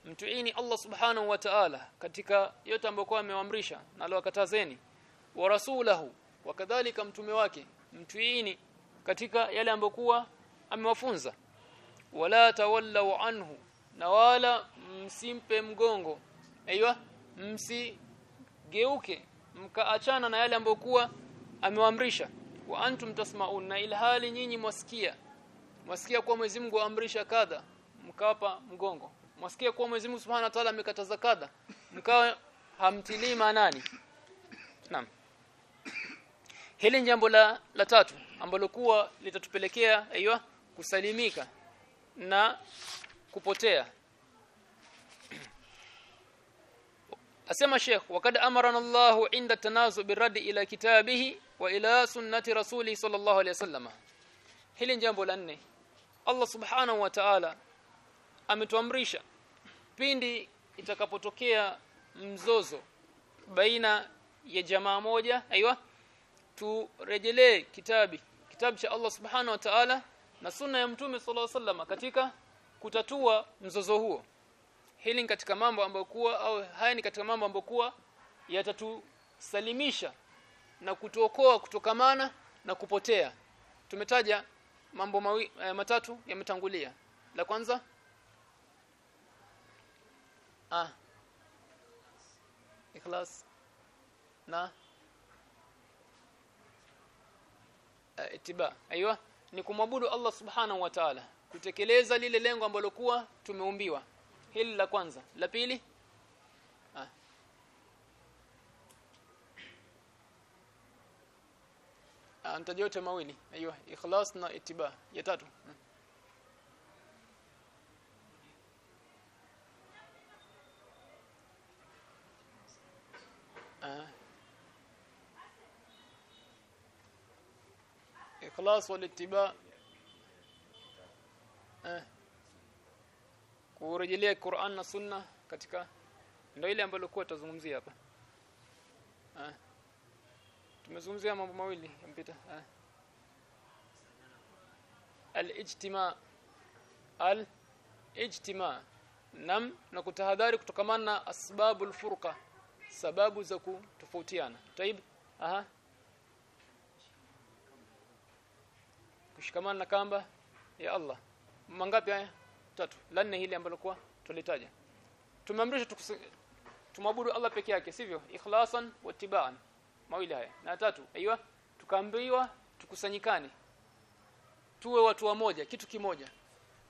mtuini Allah subhanahu wa ta'ala katika yote ambayo amewaamrisha na alowakatazeni wa rasulahu wakadhalika mtume wake mtuini katika yale ambokuwa amewafunza. Wala tawalla anhu na wala msimpe mgongo. Aiywa msigeuke mkaachana na yale ambokuwa amewaamrisha. Wa antum tasmaun na ilhali nyinyi mwasikia. Mwasikia kuwa Mwenyezi Mungu amrisha kadha mkapa mgongo. Mwasikia kuwa Mwenyezi Mungu Subhanahu wa Ta'ala amekataza kadha mkawa hamtilii maanani. Naam hili jambo la la tatu ambalo kuwa litatupelekea aiywa kusalimika na kupotea. Asema Sheikh wakad amarana Allahu inda tanazu biradi ila kitabihi wa ila sunnati rasuli sallallahu alayhi wasallam hili jambo la nne. Allah subhanahu wa ta'ala ametuamrisha pindi itakapotokea mzozo baina ya jamaa moja aiywa turejelee kitabi. Kitabu cha Allah subhanahu wa ta'ala na sunna ya mtume sallallahu alaihi katika kutatua mzozo huo. Hili ni katika mambo ambayo kuwa au haya ni katika mambo ambayo kuwa yatatusalimisha na kutuokoa kutokamana na kupotea. Tumetaja mambo mawi, eh, matatu yametangulia. La kwanza ah ikhlas na uh, itiba. Aiywa ni kumwabudu Allah subhanahu wa ta'ala kutekeleza lile lengo ambalo kuwa tumeumbiwa. Hili la kwanza. La pili? Ah. ah yote mawili. Aiywa ikhlas na itiba. Ya tatu. Hmm. ah ikhlas wal ittiba eh kurejelea Qur'an na Sunna katika ndio ile ambayo kwa tutazungumzia hapa. Eh tumezungumzia mambo mawili yampita. Eh al-ijtima al-ijtima nam na kutahadhari kutokamana na asbabul furqa sababu za kutofautiana. Taib aha kushikamana na kamba ya Allah. Mangapi haya? Tatu. La nne hili ambalo kwa tulitaja. Tumeamrishwa tumwabudu Allah peke yake sivyo? Ikhlasan wa tibaan. Mawili haya. Na tatu aiywa tukaambiwa tukusanyikane. Tuwe watu wamoja kitu kimoja.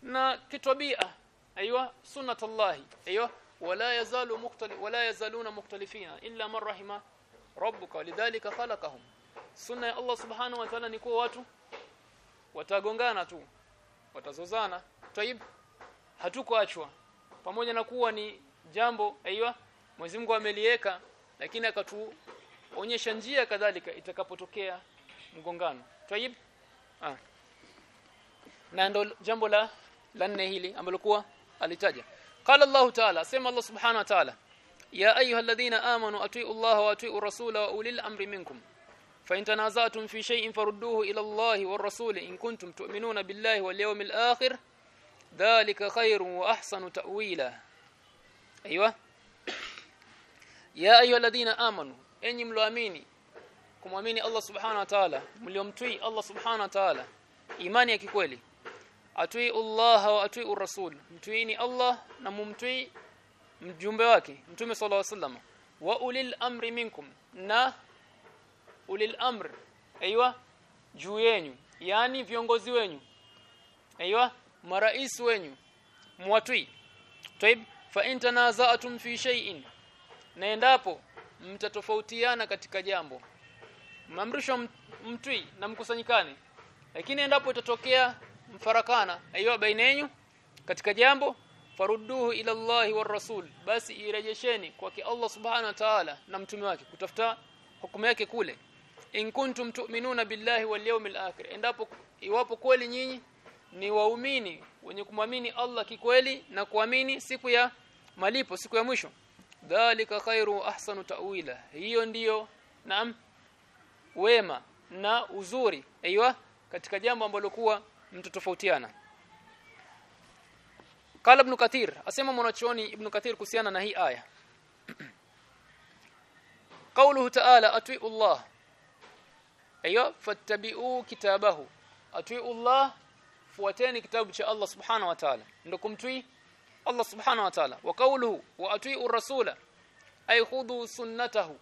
Na kitabia aiywa sunnatullahi. Aiywa wala yazalu mukhtalif wala yazaluna mukhtalifina illa man rahima rabbuka. Lidhalika khalaqahum. Sunna ya Allah subhanahu wa ta'ala ni kuwa watu watagongana tu. Watazozana. Taib hatukoachwa pamoja na kuwa ni jambo aiywa Mwenyezi Mungu ameliweka lakini akatuonyesha njia kadhalika itakapotokea mgongano. Taib ah. Na ndo jambo la la nne hili ambalo kuwa alitaja. Qala Allah ta'ala sema Allah subhanahu wa ta'ala ya ayyuhalladhina amanu atii'u Allah wa atii'u rasula wa ulil amri minkum fa in fi shay'in farudduhu ila Allah wa rasul in kuntum tu'minuna billahi wal yawmil akhir dhalika khairun wa ahsanu ta'wila. Aiywa ya ayyuhalladhina amanu enyi mloamini kumwamini Allah subhana wa ta'ala mliomtii Allah subhana wa ta'ala imani ya kikweli atui Allah wa atui rasul mtuini Allah na mumtii mjumbe wake mtume sallallahu alaihi wasallam wa ulil amri minkum na ulil amr aiywa juu yenu yani viongozi wenyu. Aiywa marais wenyu. Muwatui taib fa intanaza'tum fi shay'in. Na endapo mtatofautiana katika jambo mamrisho mtui na mkusanyikane. Lakini endapo itatokea mfarakana aiywa baina yenu katika jambo farudduhu ila Allahi war rasul. Basi irejesheni kwa Allah subhanahu wa ta'ala na mtume wake kutafuta hukumu yake kule in kuntum tu'minuna billahi wal yawmil akhir. Endapo iwapo kweli nyinyi ni waumini wenye kumwamini Allah kikweli na kuamini siku ya malipo siku ya mwisho dhalika khairu ahsanu ta'wila. Hiyo ndiyo naam wema na uzuri. Aiywa katika jambo ambalo kuwa mtu tofautiana Kala Ibn Kathir asema mwanachuoni Ibn Kathir kuhusiana na hii aya. Qawluhu Ta'ala atwi'u Allah hiyo fattabi'u kitabahu. Atiullah fuateni kitabu cha Allah subhanahu wa ta'ala. Ndio kumtii Allah subhanahu wa ta'ala. Wa qawluhu wa atii'ur rasula ay khudhu sunnatahu.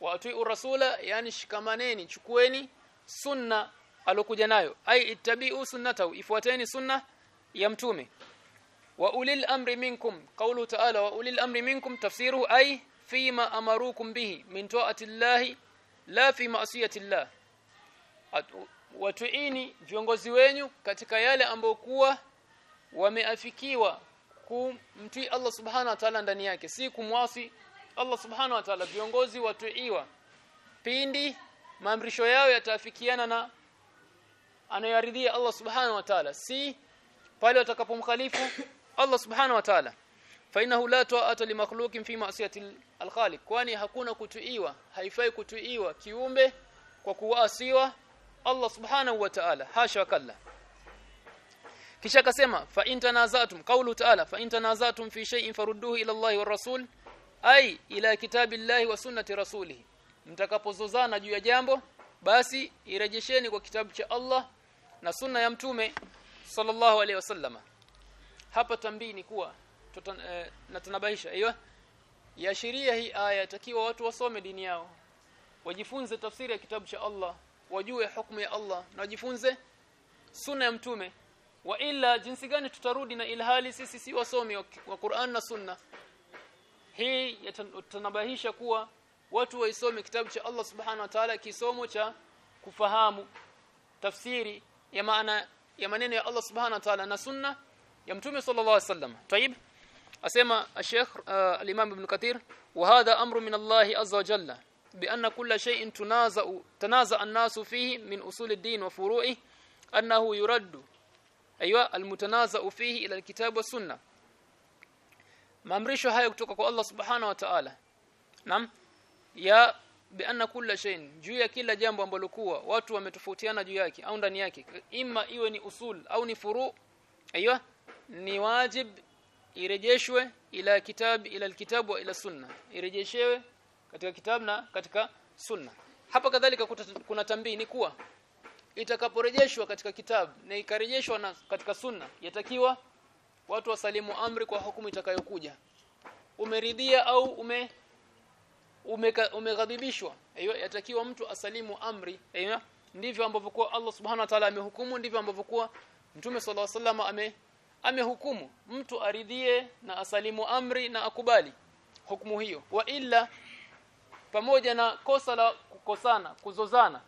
Wa atii'ur rasula yani shikamaneni chukueni sunna alokuja nayo. Ay ittabi'u sunnatahu ifuateni sunna ya mtume. Wa ulil amri minkum qawlu ta'ala wa ulil amri minkum tafsiruhu ay fima amarukum bihi min ta'ati la fi maasiyati llah watuini viongozi wenyu katika yale ambayo kuwa wameafikiwa kumtii Allah subhanahu wa ta'ala ndani yake si kumwasi Allah subhanahu wa ta'ala. Viongozi watuiwa pindi maamrisho yao yataafikiana na anayaridhia Allah subhanahu wa ta'ala si pale watakapomkhalifu Allah subhanahu wa ta'ala fa la ta'ata li makhluqin fi ma'siyati al-khaliq. Kwani hakuna kutuiwa haifai kutuiwa kiumbe kwa kuasiwa Allah subhanahu wa ta'ala. Hasha kalla. Kisha akasema fa intanazatum qawlu ta'ala fa intanazatum fi shay'in farudduhu ila Allah wa rasul ay ila kitabillahi wa sunnati rasulih mtakapozozana juu ya jambo basi irejesheni kwa kitabu cha Allah na sunna ya mtume sallallahu alaihi wasallama hapa tambini kuwa tutan, e, eh, natanabaisha aiyo yashiria hii aya takiwa watu wasome dini yao. Wajifunze tafsiri ya kitabu cha Allah wajue hukumu ya Allah na wajifunze sunna ya mtume. Wa ila jinsi gani tutarudi na ilhali sisi si wasomi wa Qur'an na sunna. Hii yatanabahisha kuwa watu waisome kitabu cha Allah subhanahu wa ta'ala kisomo cha kufahamu tafsiri ya maana ya maneno ya Allah subhanahu wa ta'ala na sunna ya mtume sallallahu alaihi wasallam. Tayib asema Sheikh uh, al-Imam Ibn Kathir wa hadha amru min Allah azza wa jalla shay'in tunaza tanaza an-nasu fihi min usul ad-din wa furu'i annahu yuraddu aywa al-mutanaza fihi ila al-kitab wa sunnah. Maamrisho haya kutoka kwa Allah subhanahu wa ta'ala. Nam ya bi anna kulla shay'in juu ya kila jambo ambalo kuwa watu wametofautiana juu yake au ndani yake imma iwe ni usul au ni furu aywa ni wajib irejeshwe ila kitabu ila alkitabu wa ila sunna. Irejeshewe katika kitabu na katika sunna. Hapa kadhalika kuna tambii ni kuwa itakaporejeshwa katika kitabu na ikarejeshwa na katika sunna yatakiwa watu wasalimu amri kwa hukumu itakayokuja. Umeridhia au ume umeghadhibishwa ume yatakiwa mtu asalimu amri ndivyo ambavyo kwa Allah subhanahu wa ta'ala amehukumu ndivyo ambavyo kwa Mtume sallallahu alaihi wasallam ame amehukumu. Mtu aridhie na asalimu amri na akubali hukumu hiyo. Wa illa pamoja na kosa la kukosana kuzozana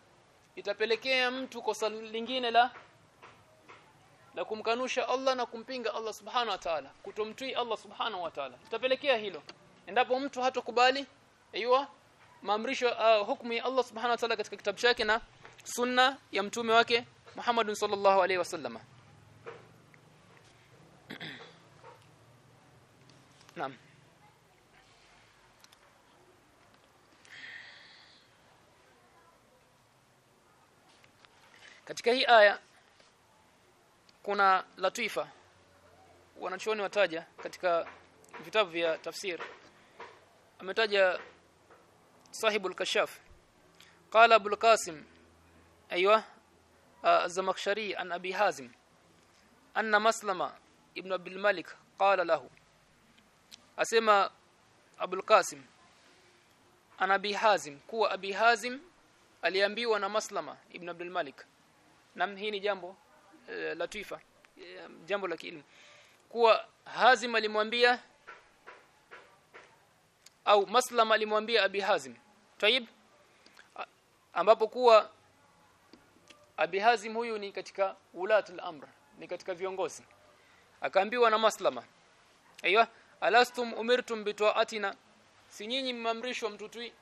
itapelekea mtu kosa lingine la la kumkanusha Allah na kumpinga Allah subhana wa ta'ala kutomtii Allah subhanahu wa ta'ala. Itapelekea hilo. Endapo mtu hatokubali aiywa maamrisho uh, hukumu ya Allah subhana wa ta'ala katika kitabu chake na sunna ya mtume wake Muhammad sallallahu alaihi wasallam Naam. Katika hii aya kuna latifa wanachuoni wataja katika vitabu vya tafsir. Ametaja sahibul kashaf. Qala abul qasim az-zamakhshari an abi hazim anna maslama ibn abdul malik qala lahu asema abul qasim anabi hazim. Kuwa abi hazim aliambiwa na maslama ibn abdul malik. Na hii ni jambo e, latifa e, jambo la kielimu kuwa hazim alimwambia au Maslama alimwambia abi hazim. Taib ambapo kuwa abi hazim huyu ni katika ulatul amr ni katika viongozi. Akaambiwa na maslama. Aiywa alastum umirtum bitaatina si nyinyi mmamrishwa mtutui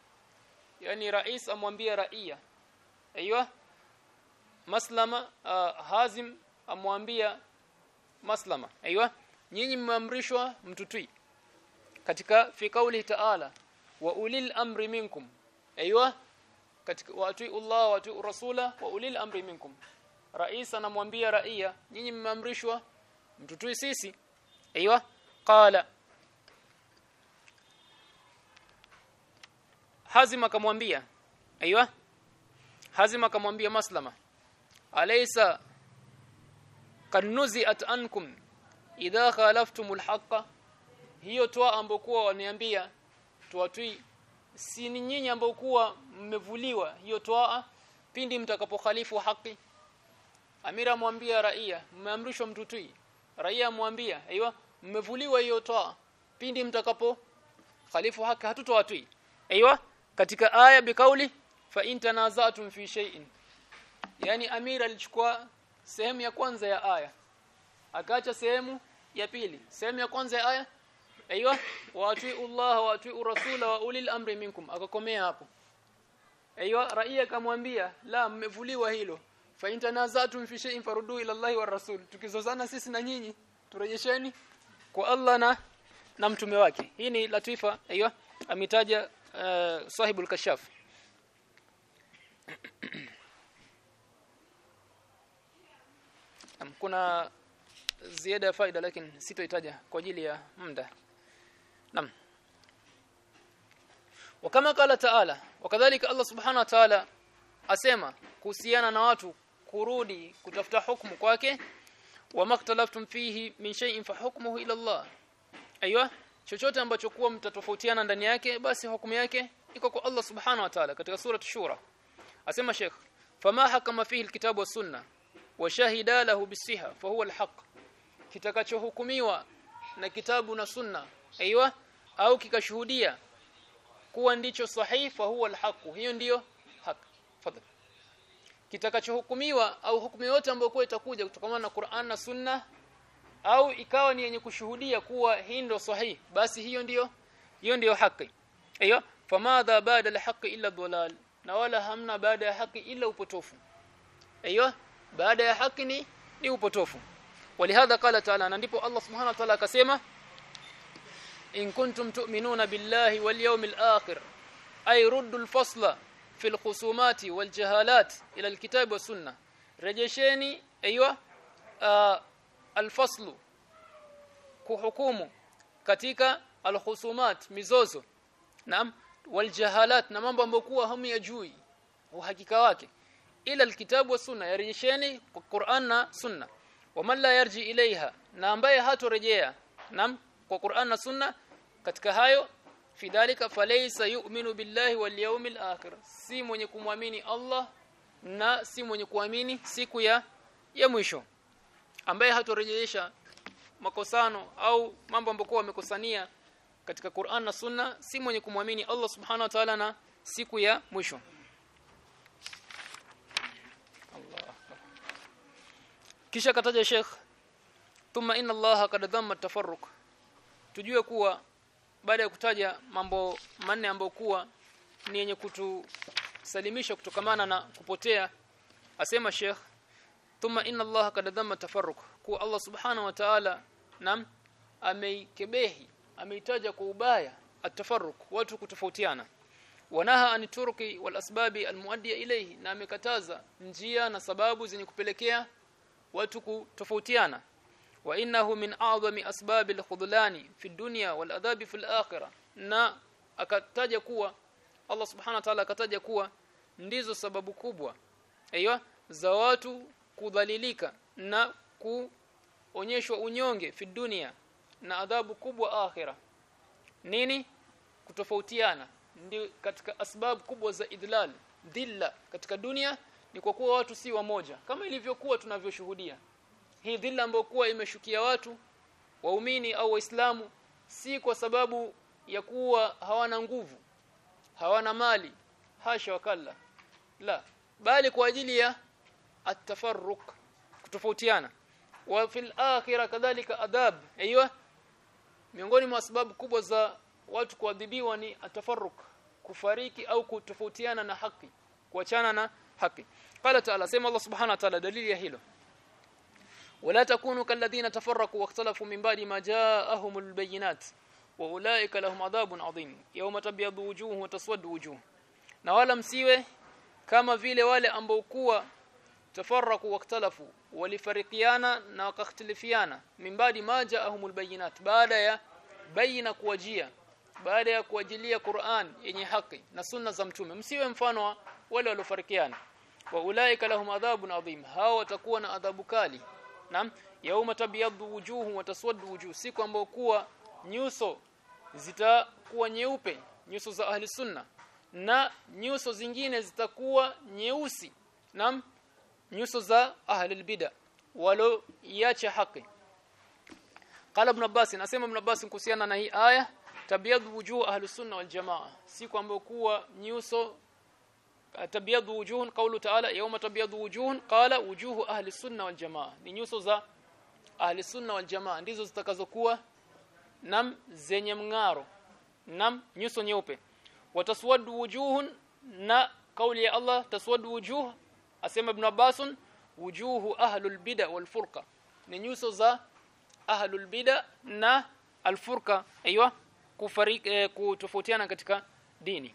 yani rais amwambia raia. Aiywa maslama uh, hazim amwambia maslama. Aiywa nyinyi mmamrishwa mtutui katika fi kauli taala wa ulil amri minkum. Aiywa katika wa atii Allah wa atii rasula wa ulil amri minkum. Rais anamwambia raia nyinyi mmeamrishwa mtutui sisi. Aiywa qala hazim akamwambia aiywa hazim akamwambia maslama alaysa kanuziat ankum idha khalaftumul alhaqa hiyo toa ambokuwa waniambia tuwatui. Si ni nyinyi ambokuwa mmevuliwa hiyo toa pindi mtakapokhalifu haki. Amira mwambia raia mmeamrishwa mtutui. Raia mwambia aiywa mmevuliwa hiyo toa pindi mtakapo khalifu haki hatutowatui. Aiywa katika aya bikauli fa in fi shay'in. Yani amira alichukua sehemu ya kwanza ya aya akaacha sehemu ya pili. Sehemu ya kwanza ya aya aiywa wa atiu Allah rasula wa ulil amri minkum. Akakomea hapo. Aiywa raia kamwambia la mmevuliwa hilo. Fa intanazatum fi shay'in farudu ila Allah wa rasul. Tukizozana sisi na nyinyi turejesheni kwa Allah na na mtume wake. Hii ni latifa aiywa ametaja uh, sahibul kashaf kuna ziada ya faida lakini sitoitaja kwa ajili ya muda Naam. Wakama kala Taala, wakadhalika Allah Subhanahu wa Ta'ala asema kuhusiana na watu kurudi kutafuta hukumu kwake wa maktalaftum fihi min shay'in fa hukmuhu ila Allah. Aiywa, chochote ambacho kuwa mtatofautiana ndani yake basi hukumu yake iko kwa Allah Subhanahu wa Ta'ala katika sura Shura. Asema Sheikh, fama hakama fihi alkitabu wa sunna wa shahida lahu bisiha fa huwa alhaq. Kitakachohukumiwa na kitabu na sunna aiywa au kikashuhudia kuwa ndicho sahihi fa huwa alhaq hiyo ndiyo haki fadhali kitakachohukumiwa au hukumu yote ambayo kwa itakuja kutokana na Qur'an na Sunna au ikawa ni yenye kushuhudia kuwa hii ndio sahihi basi hiyo ndiyo hiyo ndiyo haki. Hiyo famadha baada alhaqi illa dhalal na wala hamna baada ya haki ila upotofu. Hiyo baada ya haki ni ni upotofu. Walihadha qala ta'ala na ndipo Allah subhanahu wa ta'ala akasema in kuntum tu'minuna billahi wal yawmil akhir ay ruddu al-fasla fi al-khusumati wal jahalat ila al-kitab wa sunnah. Rejesheni aiywa al-faslu kuhukumu katika al-khusumat mizozo naam wal jahalat na mambo ambayo kuwa hamu ya jui uhakika wake. Ila al-kitabu wa sunna yarejesheni Qur'an na sunna. Waman la yarji ilaiha na ambaye hatorejea naam kwa Qur'an na sunna katika hayo fidhalika falaysa yu'minu billahi wal yawmil akhir. Si mwenye kumwamini Allah na si mwenye kuamini siku ya ya mwisho ambaye hatorejesha makosano au mambo ambayo wamekosania katika Qur'an na Sunna si mwenye kumwamini Allah Subhanahu wa Ta'ala na siku ya mwisho. Allah kisha kataja Sheikh thumma inna Allah qad dhamma tafarruq. Tujue kuwa baada ya kutaja mambo manne ambayo kuwa ni yenye kutusalimisha kutokamana na kupotea asema Sheikh thumma inna allaha kad dhamma tafarruq. Kuwa Allah subhanahu wa ta'ala nam ameikebehi ameitaja kwa ubaya atafarruq watu kutofautiana. Wanaha an turki wal asbabi almuaddiya ilayhi na amekataza njia na sababu zenye kupelekea watu kutofautiana. Wa innahu min a'zami asbabil khudlani fi dunya wal adhabi fil akhirah na akataja kuwa Allah subhanahu wa ta'ala akataja kuwa ndizo sababu kubwa aiyo za watu kudhalilika na kuonyeshwa unyonge fi dunia na adhabu kubwa akhira. Nini? Kutofautiana. Ndio katika asbabu kubwa za idlal dhilla katika dunia ni kwa kuwa watu si wamoja kama ilivyokuwa tunavyoshuhudia. Hii dhilla ambayo kuwa imeshukia watu waumini au waislamu si kwa sababu ya kuwa hawana nguvu hawana mali hasha wakalla. La bali kwa ajili ya at-tafarruq kutofautiana. Wa fil akhirah kadhalika adab. Aiywa miongoni mwa sababu kubwa za watu kuadhibiwa ni atafarruk kufariki au kutofautiana na haki kuachana na haki. Qala ta'ala sema Allah subhanahu wa ta'ala dalili ya hilo. Wala takunu kalladhina tafarraqu waqtalafu min ba'di ma ja'ahumul bayyinat wa ulaika lahum adhabun adhim yawma tabyadu wujuhun wa taswaddu wujuh na wala msiwe kama vile wale ambao kuwa tafarraku waktalafu walifarikiana na wakahtilifiana mimbadi ma jaahumul bayinat baada ya bayina kuwajia baada ya kuajilia Qur'an yenye haki na sunna za mtume. Msiwe mfano wa wale waliofarikiana. Wa ulaika lahum adhabun adhim hao watakuwa na adhabu kali. Naam, yauma tabyaddu wujuhu wa taswaddu wujuh, siku ambayo kuwa nyuso zitakuwa nyeupe nyuso za ahli sunna na nyuso zingine zitakuwa nyeusi. Nam nyuso za ahlul bid'a walo iacha haki. Qala ibn abbas nasema ibn abbas kuhusiana na hii aya tabyadu wujuh ahlus sunna wal jamaa si kwamba kuwa nyuso tabyadu wujuhun qawlu ta'ala yawma tabiadu wujuhun qala wujuhu ahli sunna wal jamaa. Ni nyuso za ahli sunna wal jamaa ndizo zitakazokuwa nam zenye mngaro nam nyuso nyeupe. Wataswadu wujuhun na kauli ya Allah taswadu wujuh asema ibn Abbas wujuhu ahlul bid'a wal furqa. Ni nyuso za ahlul bid'a na al furqa. Aiywa kufariki eh, kutofautiana katika dini.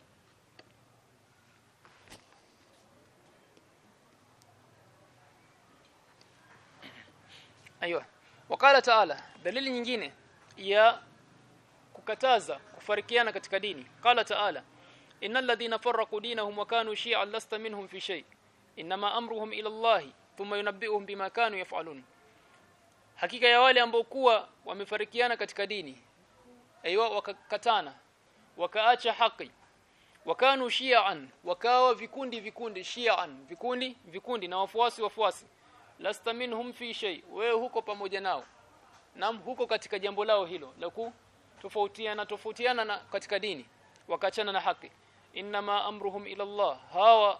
Aiywa wakala taala dalili nyingine ya kukataza kufarikiana katika dini. Qala taala innal ladhina farraqu dinahum wa kanu shi'a lasta minhum fi shay inma amruhum ila Allah thumma yunabbi'uhum bima kanu yaf'alun. Hakika ya wale ambao kuwa wamefarikiana katika dini aiwa wakakatana wakaacha haki wakanu shi'an wakawa vikundi vikundi shi'an vikundi vikundi na wafuasi wafuasi. Lasta minhum fi shay wewe huko pamoja nao nam huko katika jambo lao hilo la kutofautiana tofautiana na katika dini wakachana na haki. Inma amruhum ila Allah hawa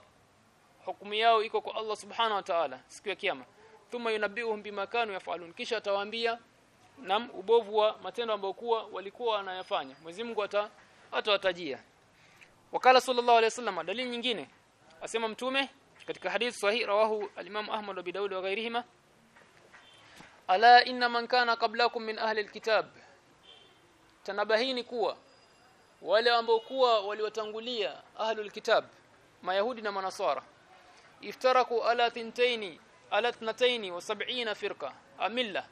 hukumu yao iko kwa Allah subhanahu wa ta'ala siku ya kiyama. Thumma yunabbiuhum bima kanu yafalun. Kisha atawaambia nam ubovu wa matendo ambayo kuwa walikuwa wanayafanya. Mwenyezi Mungu ata atawatajia. Wakala sallallahu alayhi wasallam dalili nyingine. Asema mtume katika hadith sahih rawahu al-Imam Ahmad wa Daud wa ghairihima ala inna man kana qablakum min ahli al-kitab. Tanabahini kuwa wale ambao kuwa waliwatangulia ahlul kitab mayahudi na manasara iftaraku ala tintaini ala tnataini wa sab'ina firqa amilla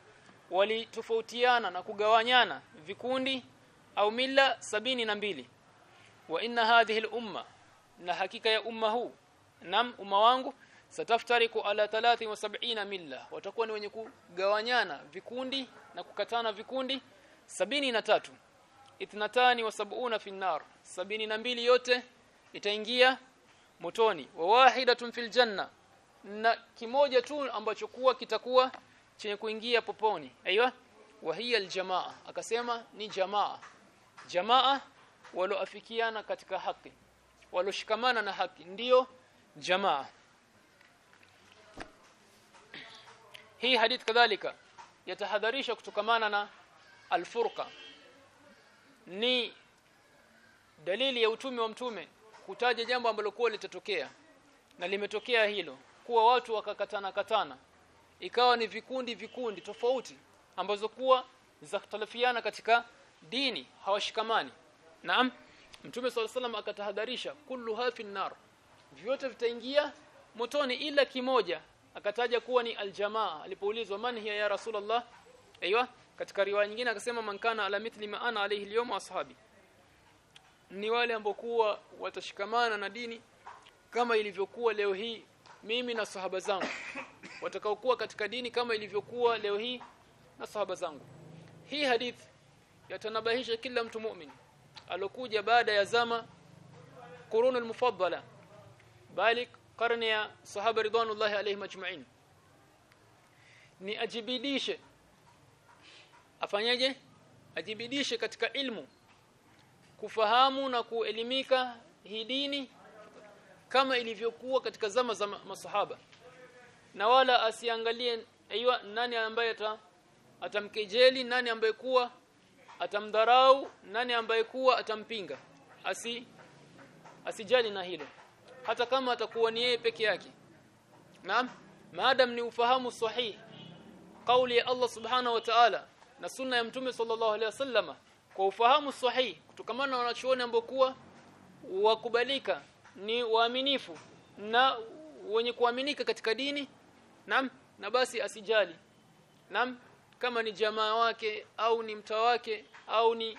walitofautiana na kugawanyana vikundi au milla sabini na mbili. Wa inna hadhihi al-umma na hakika ya umma huu nam umma wangu sataftariku ala 73 milla. Watakuwa ni wenye kugawanyana vikundi na kukatana vikundi sabini na tatu. Itnatani wa sab'una fi sabini na mbili yote itaingia motoni. Wa wahidatun fil janna. Na kimoja tu ambacho kuwa kitakuwa chenye kuingia poponi. Aiywa wa hiya aljamaa akasema ni jamaa. Jamaa walioafikiana katika haki. Waloshikamana na haki. Ndiyo jamaa. Hii hadith kadhalika yatahadharisha kutokamana na alfurqa. Ni dalili ya utume wa mtume kutaja jambo ambalo kwa litatokea. Na limetokea hilo. Kuwa watu wakakatana katana. Ikawa ni vikundi vikundi tofauti ambazo kuwa zakhtalafiana katika dini hawashikamani. Naam mtume swalla salam akatahadharisha kullu hafin nar. Vyote vitaingia motoni ila kimoja. Akataja kuwa ni aljamaa. Alipoulizwa man hiya ya rasulullah? Aiywa katika riwaya nyingine akasema man kana ala mithli ma ana alayhi al ashabi ni wale ambokuwa watashikamana na dini kama ilivyokuwa leo hii mimi na sahaba zangu. Watakaokuwa katika dini kama ilivyokuwa leo hii na sahaba zangu. Hii hadith yatanabahisha kila mtu mu'min alokuja baada ya zama qurun al-mufaddala bali karne ya sahaba ridwanullahi alayhi majma'in ni ajibidishe. Afanyaje ajibidishe katika ilmu kufahamu na kuelimika hii dini kama ilivyokuwa katika zama za masahaba. Na wala asiangalie aiywa nani ambaye ata atamkejeli nani ambaye kuwa atamdharau nani ambaye kuwa atampinga. Asi asijali na hilo. Hata kama atakuwa ni yeye peke yake. Naam maadam ni ufahamu sahihi kauli ya Allah subhanahu wa ta'ala na sunna ya mtume sallallahu alaihi wasallama kwa ufahamu sahihi kutokamana na wanachuoni ambao kuwa wakubalika ni waaminifu na wenye kuaminika katika dini naam na basi asijali naam kama ni jamaa wake au ni mta wake au ni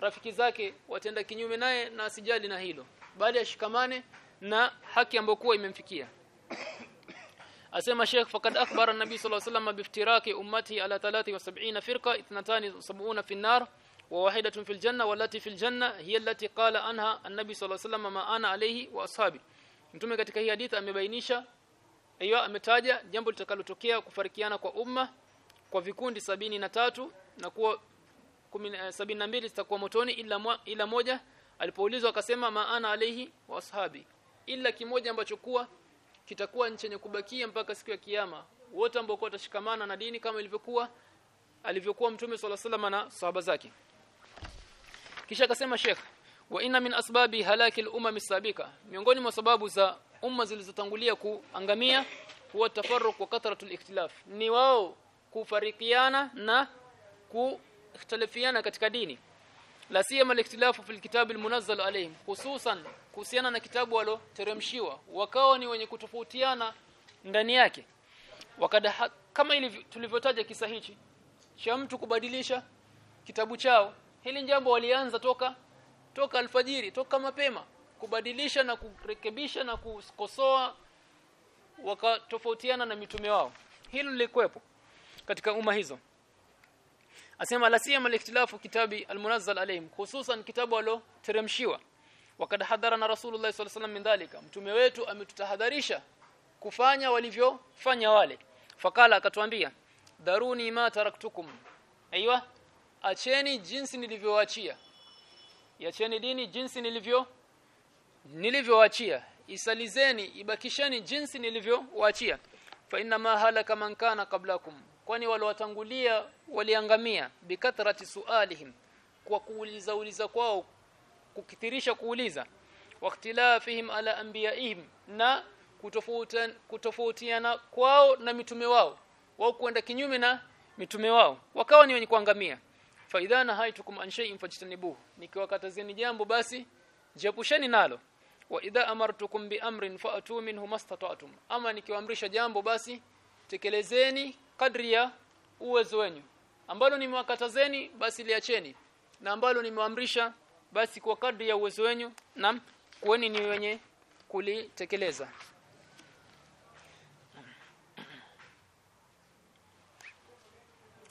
rafiki zake watenda kinyume naye na asijali na hilo. Bali ashikamane na haki ambayo kuwa imemfikia. Asema Sheikh fakad akhbara an-nabi sallallahu alayhi wasallam biftiraki ummati ala 73 firqa 72 fi an-nar wa wahidatun fil janna wallati fil janna hiya allati qala anha an-nabi sallallahu alayhi wasallam ma ana alayhi wa ashabi mtume katika hii hadithi amebainisha aiyo ametaja jambo litakalotokea kufarikiana kwa umma kwa vikundi sabini na tatu na kuwa sabini na mbili zitakuwa motoni ila, mo, ila moja. Alipoulizwa akasema maana alayhi wa ashabi. Ila kimoja ambacho kuwa kitakuwa chenye kubakia mpaka siku ya kiyama. Wote ambao watashikamana na dini kama ilivyokuwa alivyokuwa mtume swalla wasallam na sahaba zake kisha akasema Sheikh wa inna min asbabi halaki al-umam sabika miongoni mwa sababu za umma zilizotangulia kuangamia huwa tafarruq wa kathratul ikhtilaf. Ni wao kufarikiana na kuhtalifiana katika dini. La siyama al-ikhtilafu fil kitab al-munazzal alayhim hususan kuhusiana na kitabu walo teremshiwa wakawa ni wenye kutofautiana ndani yake. Wakada kama tulivyotaja kisa hichi cha mtu kubadilisha kitabu chao hili jambo walianza toka toka alfajiri toka mapema kubadilisha na kurekebisha na kukosoa wakatofautiana na mitume wao. Hilo lilikuwepo katika umma hizo. Asema la siyama al-ikhtilafu kitabi al-munazzal alayhim hususan kitabu alo teremshiwa wakad hadharana rasulullah sallallahu alayhi min dhalika mtume wetu ametutahadharisha kufanya walivyofanya wale. Fakala akatuambia daruni ma taraktukum. Aiywa acheni jinsi nilivyowaachia. Yacheni dini jinsi nilivyo nilivyowaachia. Isalizeni ibakisheni jinsi nilivyowaachia. Fa inna ma halaka man kana qablakum. Kwani waliowatangulia waliangamia bikathrati sualihim. Kwa kuuliza uliza kwao kukithirisha kuuliza. Waqtilafihim ala anbiyaihim. Na kutofautiana kwao na mitume wao. Wao kwenda kinyume na mitume wao. Wakawa ni wenye kuangamia faidhana haitukum an shay'in fajtanibuhu nikiwakatazeni jambo basi jiepusheni nalo. Wa idha amartukum bi amrin fa'tu minhu mastata'tum. Ama nikiwaamrisha jambo basi tekelezeni kadri ya uwezo wenu ambalo nimewakatazeni basi liacheni. Na ambalo nimewaamrisha basi kwa kadri ya uwezo wenu na kuweni ni wenye kulitekeleza.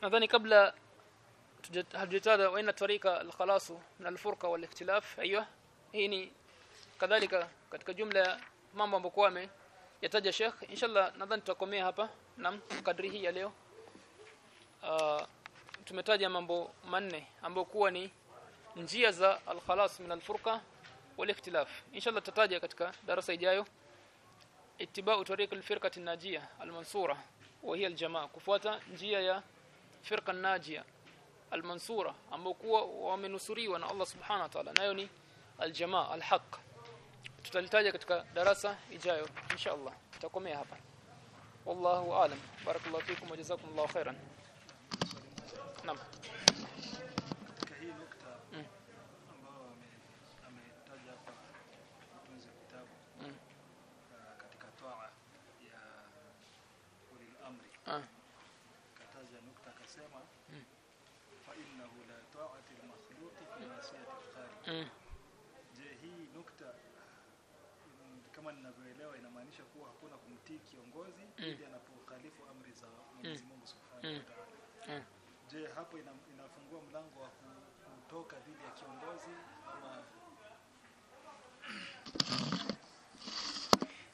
Nadhani kabla hatujataja waina tarika al-khalas min alfurqa walihtilaf aiywa hii ni kadhalika katika jumla ya mambo ambayo ame yataja Sheikh inshallah nadhani tutakomea hapa na kadri hii ya leo uh, tumetaja mambo manne ambayo kuwa ni njia za al-khalas min alfurqa walikhtilaf inshallah tutataja katika darasa ijayo ittiba'u tariq alfirqati an-najiyah al-mansura wa hiya al-jamaa kufuata njia ya firqa an-najiyah al-mansura ambao kuwa wamenusuriwa na Allah subhanahu wa ta'ala nayo ni al-jamaa al-haq tutalitaja katika darasa ijayo insha Allah tutakomea hapa wallahu aalam barakallahu fikum wa jazakumullahu khairan naam kama ninavyoelewa inamaanisha kuwa hakuna kumtii kiongozi ili anapokhalifu amri za Mwenyezi Mungu Subhanahu wa Ta'ala. Mm. je hapo ina, inafungua mlango wa kutoka dhidi ya kiongozi ama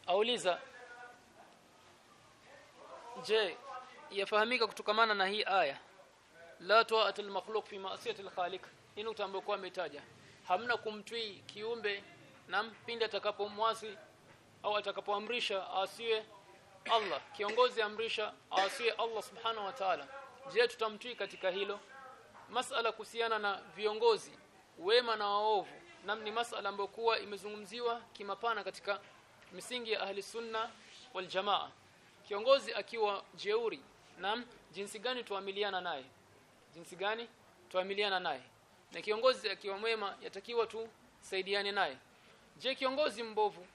auliza je yafahamika kutokamana na hii aya la ta'at al-makhluq fi ma'siyati al-khaliq hii nukta ambayo kwa ametaja? Hamna kumtwii kiumbe na mpinde atakapomwasi au atakapoamrisha asiwe Allah. Kiongozi amrisha asiwe Allah subhanahu wa ta'ala. Je tutamtii katika hilo? Masala kuhusiana na viongozi wema na waovu na ni masala ambayo kuwa imezungumziwa kimapana katika misingi ya ahli sunna wal jamaa. Kiongozi akiwa jeuri na jinsi gani tuamiliana naye? Jinsi gani tuamiliana naye? Na kiongozi akiwa mwema yatakiwa tu saidiane naye. Je kiongozi mbovu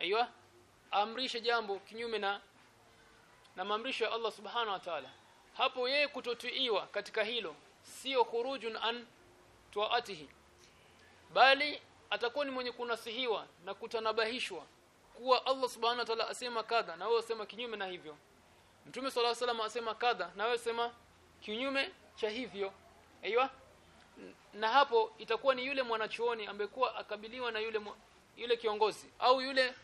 aiywa amrishe jambo kinyume na na maamrisho ya Allah subhanahu wa ta'ala hapo yeye kutotuiwa katika hilo sio khurujun an tuatihi bali atakuwa ni mwenye kunasihiwa na kutanabahishwa kuwa Allah subhanahu wa ta'ala asema kadha na wewe usema kinyume na hivyo Mtume صلى الله عليه asema kadha na wewe sema kinyume cha hivyo aiywa na hapo itakuwa ni yule mwanachuoni ambaye kuwa akabiliwa na yule mwa- yule kiongozi au yule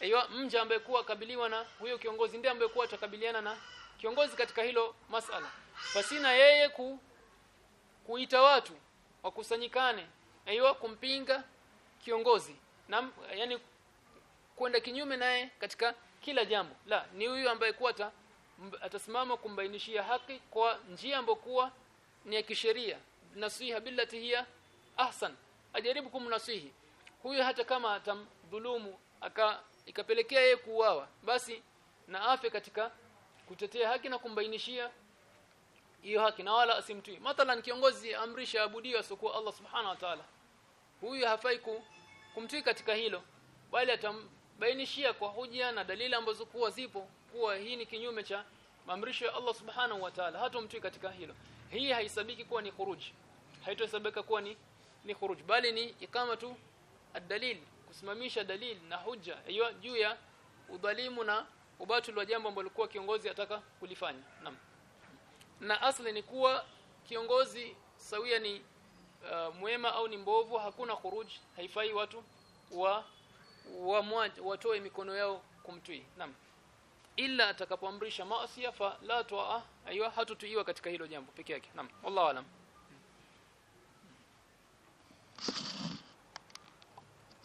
Aiyo mja ambaye kuwa kabiliwa na huyo kiongozi ndiye ambaye kuwa atakabiliana na kiongozi katika hilo masala. Pasina yeye ku kuita watu wakusanyikane aiyo kumpinga kiongozi na yani kwenda kinyume naye katika kila jambo. La, ni huyo ambaye kuwa ta, atasimama kumbainishia haki kwa njia ambayo kuwa ni ya kisheria. Nasiha billati hiya ahsan. Ajaribu kumnasihi. Huyu hata kama atamdhulumu aka ikapelekea yeye kuuawa, basi na afe katika kutetea haki na kumbainishia hiyo haki na wala asimtii. Mathalan kiongozi amrisha abudiwa asokuwa Allah subhanahu wa ta'ala. Huyu hafai ku, kumtii katika hilo bali atambainishia kwa hoja na dalili ambazo kuwa zipo kuwa hii ni kinyume cha maamrisho ya Allah subhanahu wa ta'ala. Hatomtii katika hilo. Hii haisabiki kuwa ni khuruj. Haitosabika kuwa ni ni khuruj bali ni ikama tu ad-dalil kusimamisha dalili na hujja. Juu ya udhalimu na ubatul wa jambo ambalo kwa kiongozi ataka kulifanya. Naam. Na asli ni kuwa kiongozi sawia ni uh, mwema au ni mbovu hakuna khuruj haifai watu wa wa watoe mikono yao kumtii. Naam. Ila atakapoamrisha maasi fa la toa aiyo hatutuiwa katika hilo jambo peke yake. Naam. Wallahu alam